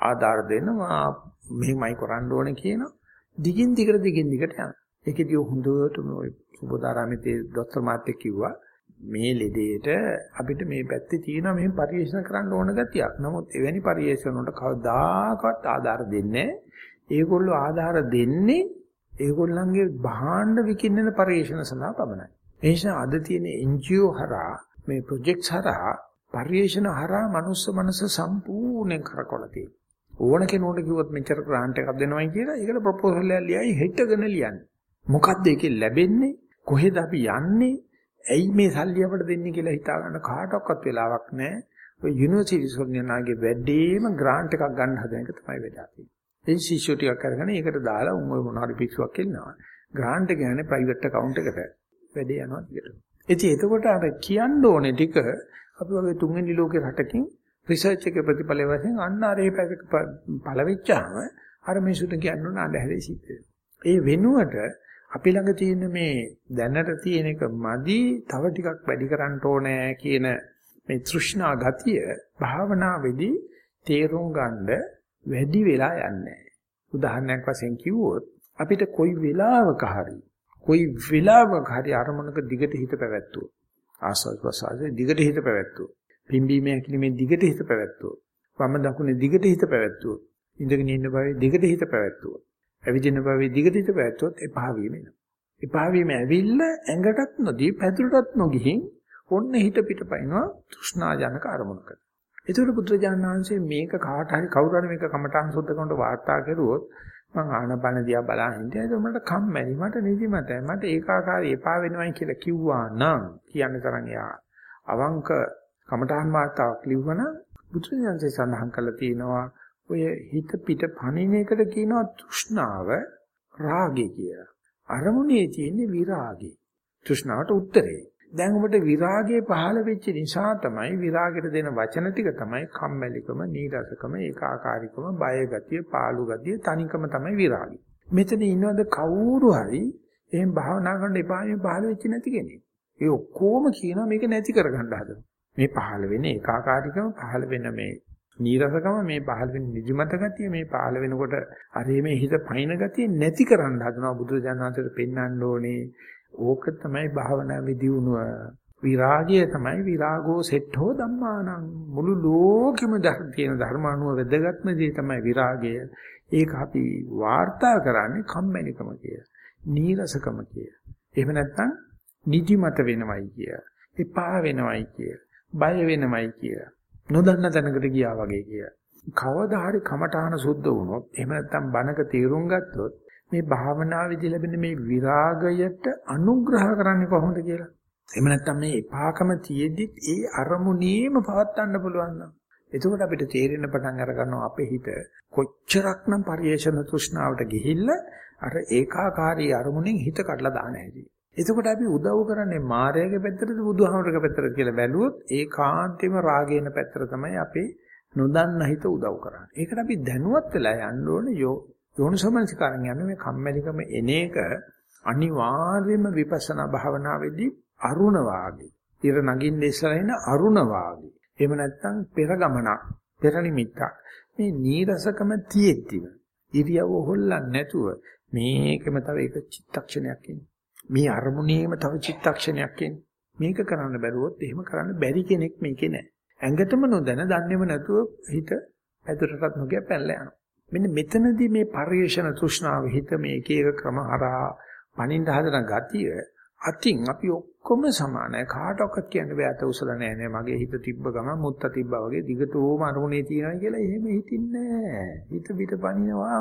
ආධාර දෙනවා මෙහෙමයි කරන්න ඕනේ කියන දිගින් දිගට දිගින් දිගට යනවා. ඒකෙදී හොඳට ඔය සුබෝධාරාමේ දොස්තර මාත්‍ය කිව්වා මේ ලෙඩේට අපිට මේ පැත්තේ තියෙනවා මෙහෙම පරිශන කරන්න ඕන ගතියක්. නමුත් එවැනි පරිශන වලට කවදාකවත් ආධාර දෙන්නේ ඒගොල්ලෝ ආධාර දෙන්නේ ඒගොල්ලන්ගේ භාණ්ඩ විකින්නන පරිශන සඳහා පමණයි. ඒ නිසා අද තියෙන NGO හරහා මේ ප්‍රොජෙක්ට්ස් හරහා පරිේශන හරහා මනුස්ස මනස සම්පූර්ණයෙන් කරකවලා තියෙනවා. ඕන කෙනෙකුට කිව්වොත් මෙච්චර ග්‍රාන්ට් එකක් දෙනවයි කියලා ඒකට ප්‍රොපෝසල් එකක් ලියයි හෙටගෙන ලියන්නේ. මොකද්ද ඒකේ ලැබෙන්නේ? කොහෙද අපි යන්නේ? ඇයි මේ සල්ලි අපට දෙන්නේ කියලා හිතා ගන්න කාටවත් වෙලාවක් නැහැ. ඔය යුනිවර්සිටි සොල්නියනාගේ වැඩේම ග්‍රාන්ට් එකක් ගන්න හදන එක තමයි වෙලා තියෙන්නේ. ඒ ශිෂ්‍යෝ ටිකක් අරගෙන ඒකට දාලා උන් ඔය මොනවාරි පිස්සුවක් එල්ලනවා. ග්‍රාන්ට් එක කියන්නේ ප්‍රයිවට් account එකට වැඩේ යනවා දිගට. ඉතින් එතකොට අර කියන්න ඕනේ ටික අපි වගේ තුන්වෙනි ලෝකේ රටකින් රිසර්ච් එකේ ප්‍රතිඵල වශයෙන් අන්න අර ඒ පැත්තක පළවෙච්චාම අර මිනිසුන්ට කියන්න ඕන අඳුරේ සිද්ධ ඒ වෙනුවට අපි ළඟ තියෙන මේ දැනට තියෙන එක මදි තව ටිකක් වැඩි කරන්න ඕනේ කියන මේ තෘෂ්ණා ගතිය භාවනාවේදී තේරුම් ගන්න වැඩි වෙලා යන්නේ උදාහරණයක් වශයෙන් කිව්වොත් අපිට කොයි වෙලාවක හරි කොයි වෙලාවක හරි අරමුණක දිගට හිත පැවැත්වුවොත් ආස්වාද ප්‍රසආසයේ දිගට හිත පැවැත්වුවෝ. පිම්බීමේ හැකිලිමේ දිගට හිත පැවැත්වුවෝ. වම දකුණේ දිගට හිත පැවැත්වුවොත් ඉඳගෙන ඉන්න බවේ දිගට හිත පැවැත්වුවොත් ඇවිදින බවේ දිගට හිත පැවැත්වුවොත් එපා වීම එනවා. එපා වීම ඇවිල්ලා ඇඟටත් නොදී පැදුරටත් නොගිහින් ඔන්න හිත පිටපයින්නවා තෘෂ්ණා ජනක අරමුණකට. ඒතකොට පුත්‍රජානන වහන්සේ මේක කාට හරි කවුරු හරි මේක කමඨාන් සුද්ධ කරනට වාර්තා කරුවොත් මං ආනපන දිහා බලන් හිටියා ඒක මට කම්මැලි මට නිදිමතයි මට ඒකාකාරී එපා වෙනවයි කියලා කිව්වා නම් කියන්න තරම් යා අවංක කමඨාන් වාර්තාවක් ලිව්වනම් බුදුරජාණන්සේ සඳහන් කළා තියෙනවා ඔය හිත පිට පණින එකට කියනවා තෘෂ්ණාව රාගය කියලා. අරමුණේ තියෙන විරාගය. තෘෂ්ණාවට උත්තරේ. දැන් ඔබට විරාගය පහළ වෙච්ච නිසා තමයි විරාගයට දෙන වචන ටික තමයි කම්මැලිකම, නීරසකම, ඒකාකාරීකම, බය ගතිය, පාළු ගතිය, තනිකම තමයි විරාගය. මෙතන ඉන්නවද කවුරු හරි එහෙන් භාවනා කරන්න එපා මේ පහළ වෙච්ච නැති කෙනෙක්. ඒ ඔක්කොම කියනවා මේක නැති කරගන්න හදනවා. මේ පහළ වෙන්නේ ඒකාකාරීකම, පහළ වෙන මේ නීරසකම, මේ පහළ වෙන නිදිමත ගතිය, මේ පහළ වෙනකොට අර මේ හිත පයින් ගතිය නැති කරන්න හදනවා බුදුරජාණන් වහන්සේට පෙන්වන්න ඕනේ. ඕක තමයි භාවනාවේ දියුණුව. විරාගය තමයි විරාගෝ සෙට්ඨෝ ධම්මානං මුළු ලෝකෙම තියෙන ධර්මානුව වැදගත්ම දේ තමයි විරාගය. ඒක අපි වාර්තා කරන්නේ කම්මැලිකම කිය. නීරසකම කිය. එහෙම නැත්නම් නිදිමත වෙනවයි කිය. එපා වෙනවයි කිය. බය වෙනවයි කිය. නොදන්න තැනකට ගියා වගේ කිය. කවදා හරි කමඨාන සුද්ධ වුණොත් එහෙම නැත්නම් බණක තීරුම් ගත්තොත් මේ භාවනාවේදී ලැබෙන මේ විරාගයට අනුග්‍රහ කරන්නේ කොහොමද කියලා. එහෙම නැත්නම් මේ එපාකම තියෙද්දිත් ඒ අරමුණේම පවත්වන්න පුළුවන් නම් එතකොට අපිට තේරෙන පටන් අර ගන්නවා අපේ හිත කොච්චරක්නම් පරිේශන තෘෂ්ණාවට ගිහිල්ලා අර ඒකාකාරී අරමුණෙන් හිත කඩලා දාන හැටි. එතකොට අපි උදව් කරන්නේ මායාවේ පැත්තටද බුදුහාමරගේ පැත්තටද කියලා බැලුවොත් ඒකාන්තෙම රාගේන පැත්තට තමයි අපේ නොදන්න හිත උදව් කරන්නේ. ඒකට අපි දැනුවත් වෙලා යන්න ඕනේ යෝනිසෝමනසිකාරන් යන්නේ මේ කම්මැලිකම එන එක අනිවාර්යයෙන්ම විපස්සනා භාවනාවේදී අරුණ වාගේ. ඉර නගින්න ඉස්සලා ඉන්න අරුණ වාගේ. එහෙම නැත්නම් පෙර ගමනක්, පෙර නිමිත්තක්. මේ නීරසකම තියෙද්දිම ඉරියව්ව හොල්ලන්නේ නැතුව මේකම තව එක චිත්තක්ෂණයක් ඉන්නේ. මේ අරමුණේම තව චිත්තක්ෂණයක් ඉන්නේ. මේක කරන්න බැරුවොත් එහෙම කරන්න බැරි කෙනෙක් මේකේ නැහැ. ඇඟටම නොදැන දන්නේම නැතුව හිත ඇතුළටත් නොගිය පැනලා යනවා. මෙන්න මෙතනදී මේ පරිේශන තෘෂ්ණාව හිත මේ එක එක ක්‍රම හරහා පණින්න හදන ගතිය අතින් අපි ඔක්කොම සමානයි. කාටවත් කියන්න බෑ අත උසල නෑ නේ මගේ හිත තිබ්බ ගමන් මුත්ත තිබ්බා වගේ දිගටම අරමුණේ තියනවා කියලා එහෙම හිතින්නේ නෑ. හිත පිට පණිනවා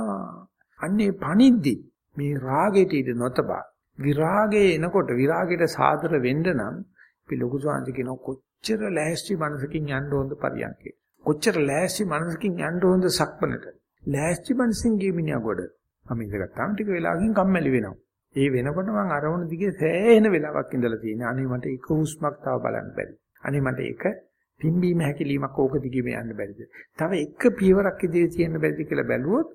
අන්නේ පණිද්දි මේ රාගෙට ඉඳ නොතබා විරාගයේ එනකොට විරාගයට සාදර වෙන්න නම් අපි ලොකු සාන්ති කියන කොච්චර ලෑස්ති මනසකින් යන්න ඕනද පරියන්කේ. කොච්චර ලෑස්ති මනසකින් යන්න ඕනද සක්මනට. ලෑස්ති මනසින් ගිය මිනිහා ගොඩ. මම ඉඳගත්තාම ටික වෙලාවකින් කම්මැලි වෙනවා. ඒ වෙනකොට මම අරමුණ දිගේ සෑහෙන වෙලාවක් ඉඳලා තියෙනවා. අනේ මට එක හුස්මක් තව බලන්න බැරි. අනේ මට එක පිම්බීම හැකිලීමක් ඕක දිගේ යන්න බැරිද? තව එක පියවරක් ඉදිරියේ තියෙන්න බැරිද කියලා බැලුවොත්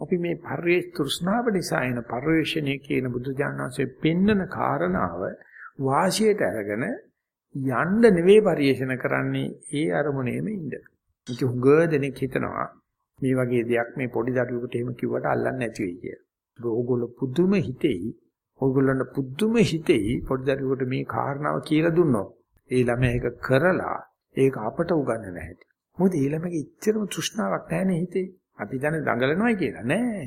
අපි මේ පරිවේශ තෘෂ්ණාව නිසා එන පරිවේශණයේ කියන බුදුජානනාංශයේ පෙන්නන කාරණාව වාසියට අරගෙන යන්න නෙවෙයි පරිේශන කරන්නේ ඒ අරමුණේම ඉන්න. ඒක හුඟ දෙනෙක් හිතනවා මේ වගේ දෙයක් මේ පොඩි දරුවෙකුට එහෙම කිව්වට අල්ලන්නේ නැති වෙයි කියලා. ඕගොල්ලෝ පුදුම හිතෙයි. ඕගොල්ලන්ට පුදුම හිතෙයි පොඩි දරුවෙකුට මේ කාරණාව කියලා දුන්නොත් ඒ ළමයා ඒක කරලා ඒක අපට උගන්වන්න නැහැ. මොකද ඒ ළමයාගේ ඉච්චරම තෘෂ්ණාවක් නැහැනේ හිතේ. අපි දැන දඟලනවායි කියලා නෑ.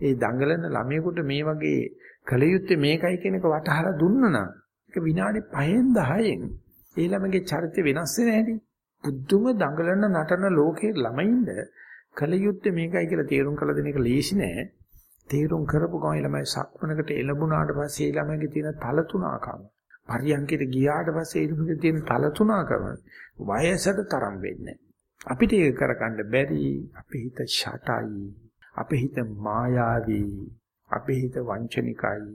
ඒ දඟලන ළමයෙකුට මේ වගේ කලයුත්තේ මේකයි කියන එක වටහලා දුන්නා නම් ඒක විනාඩි 5න් 10න් ඒ ළමගේ චරිතය වෙනස් වෙන හැටි. බුද්ධම දඟලන නටන ලෝකේ ළමයින්ද කලයුත්තේ මේකයි කියලා තේරුම් කළ දෙන එක ලේසි නෑ. තේරුම් කරපු ගමන් ළමයි සක්මනකට එළඹුණාට පස්සේ ළමයිගේ තියෙන තලතුණකම පරියන්කයට ගියාට පස්සේ ළමයිගේ තියෙන තලතුණකම වයසට තරම් වෙන්නේ අපිට ඒක කරගන්න බැරි අපේ හිත ෂටයි අපේ හිත මායාවී අපේ හිත වංචනිකයි.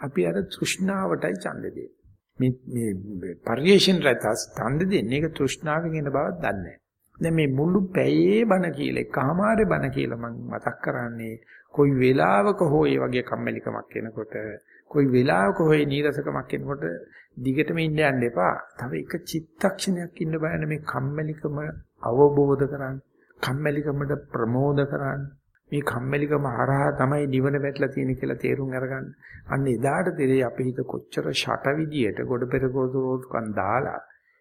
අපි අර තෘෂ්ණාවටයි ඡන්ද දෙන්නේ. මේ මේ පරිේශන රතස් ඡන්ද දෙන්නේ. ඒක තෘෂ්ණාවෙන් එන බවක් දන්නේ නැහැ දැන් මේ මුළු පැයේ බණ කියලා එකමාරේ බණ කියලා මම මතක් කරන්නේ කොයි වෙලාවක හෝ මේ වගේ කම්මැලිකමක් එනකොට කොයි වෙලාවක හෝ නීරසකමක් එනකොට දිගටම ඉන්න යන්න එපා. තව එක චිත්තක්ෂණයක් ඉන්න බෑනේ මේ කම්මැලිකම අවබෝධ කරගන්න. කම්මැලිකමට ප්‍රමෝද කරන්න. මේ කම්මැලිකම හරහා තමයි නිවන වැටලා තියෙන කියලා තේරුම් අරගන්න. අන්න එදාට තේරෙයි අපේ හිත කොච්චර ෂට විදියට ගොඩ පෙර ගොඩ දාලා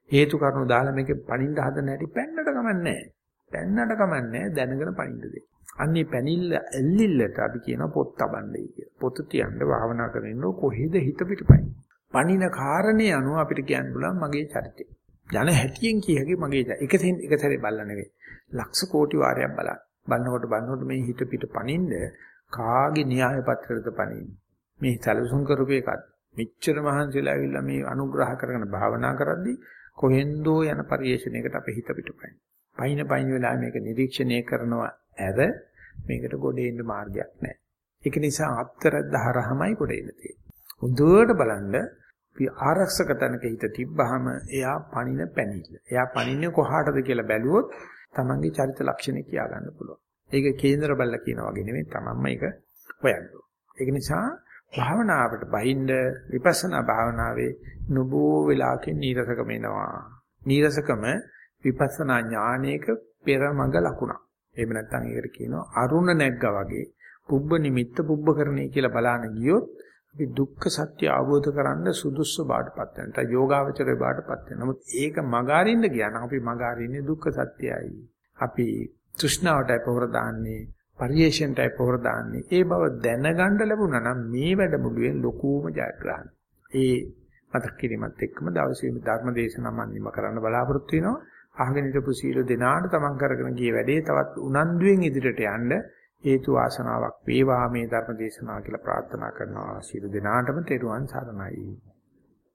හේතු කාරණා දාලා මේකේ පණින්න හදන හැටි පැන්නට ගමන් නැහැ. පැන්නට කමන්නේ දැනගෙන පණින්න දෙන්න. අන්නේ පැනිල්ල ඇල්ලිල්ලට අපි කියන පොත් තබන්නේ කියලා. පොත තියන්න භාවනා කරගෙන කොහෙද හිත පිටපයින්. පණින කාරණේ අනුව අපිට කියන්න පුළුවන් මගේ චරිතය. යන හැටියෙන් කියහකි මගේ එක සෙන් එක සැරේ බලලා නෙවෙයි. ලක්ෂ කෝටි වාරයක් බලන්න. බලනකොට බලනකොට මේ හිත පිට පණින්න කාගේ න්‍යාය පත්‍රයද පණින්නේ. මේ සැලසුම් කරපු එකත් මෙච්චර මහන්සිලා ඇවිල්ලා මේ අනුග්‍රහ කරගෙන භාවනා කරද්දී කොහෙන්දෝ යන පරිේශණයකට අපේ හිත පිටපයින්. පයින් පයින් වෙලා මේක නිරීක්ෂණය කරනවා ඇර මේකට ගොඩේ ඉන්න මාර්ගයක් නැහැ. ඒක නිසා අත්තර දහරහමයි ගොඩේ ඉන්න තියෙන්නේ. හොඳට බලන්න ආරක්ෂක තැනක හිත තිබ්බහම එයා පණින පැනිල්ල. එයා පණින්නේ කොහාටද කියලා බැලුවොත් තමන්ගේ චරිත ලක්ෂණ කියා ගන්න පුළුවන්. ඒක කේන්දර බල්ලා කියනා වගේ නෙමෙයි තමන්ම ඒක හොයන්න. ඒක නිසා භාවනාවට බහින්ද විපස්සනා භාවනාවේ නුබෝ වෙලාවකින් නීරසකම එනවා. නීරසකම විපස්සනා ඥානයක පෙරමග ලකුණක්. එහෙම නැත්නම් ඒකට කියනවා අරුණ නැග්ගා වගේ පුබ්බ නිමිත්ත පුබ්බකරණේ කියලා බලන්න ගියොත් අපි දුක්ඛ සත්‍ය අවබෝධ කරන්න සුදුසු බාටපත් වෙනවා. යෝගාවචරේ බාටපත් වෙනවා. නමුත් ඒක මගාරින්න ගියා අපි මගාරින්නේ දුක්ඛ සත්‍යයයි. අපි තෘෂ්ණාවටයි පොහොර දාන්නේ පරිේශණයටයි පොහොර දාන්නේ. ඒ බව දැනගන්න ලැබුණා නම් මේ වැඩමුළුවේ ලොකුම ජයග්‍රහණය. ඒ මතක් කිරීමත් එක්කම දවසේ ධර්ම දේශනාව මම නිම කරන්න බලාපොරොත්තු වෙනවා. අහගෙන ඉඳපු සීල දෙනාට තමන් කරගෙන ගිය වැඩේ තවත් උනන්දුවෙන් ඉදිරියට යන්න හේතු වාසනාවක් වේවා මේ ධර්ම දේශනාව කියලා ප්‍රාර්ථනා කරනවා. සීල දෙනාටම තෙරුවන් සරණයි.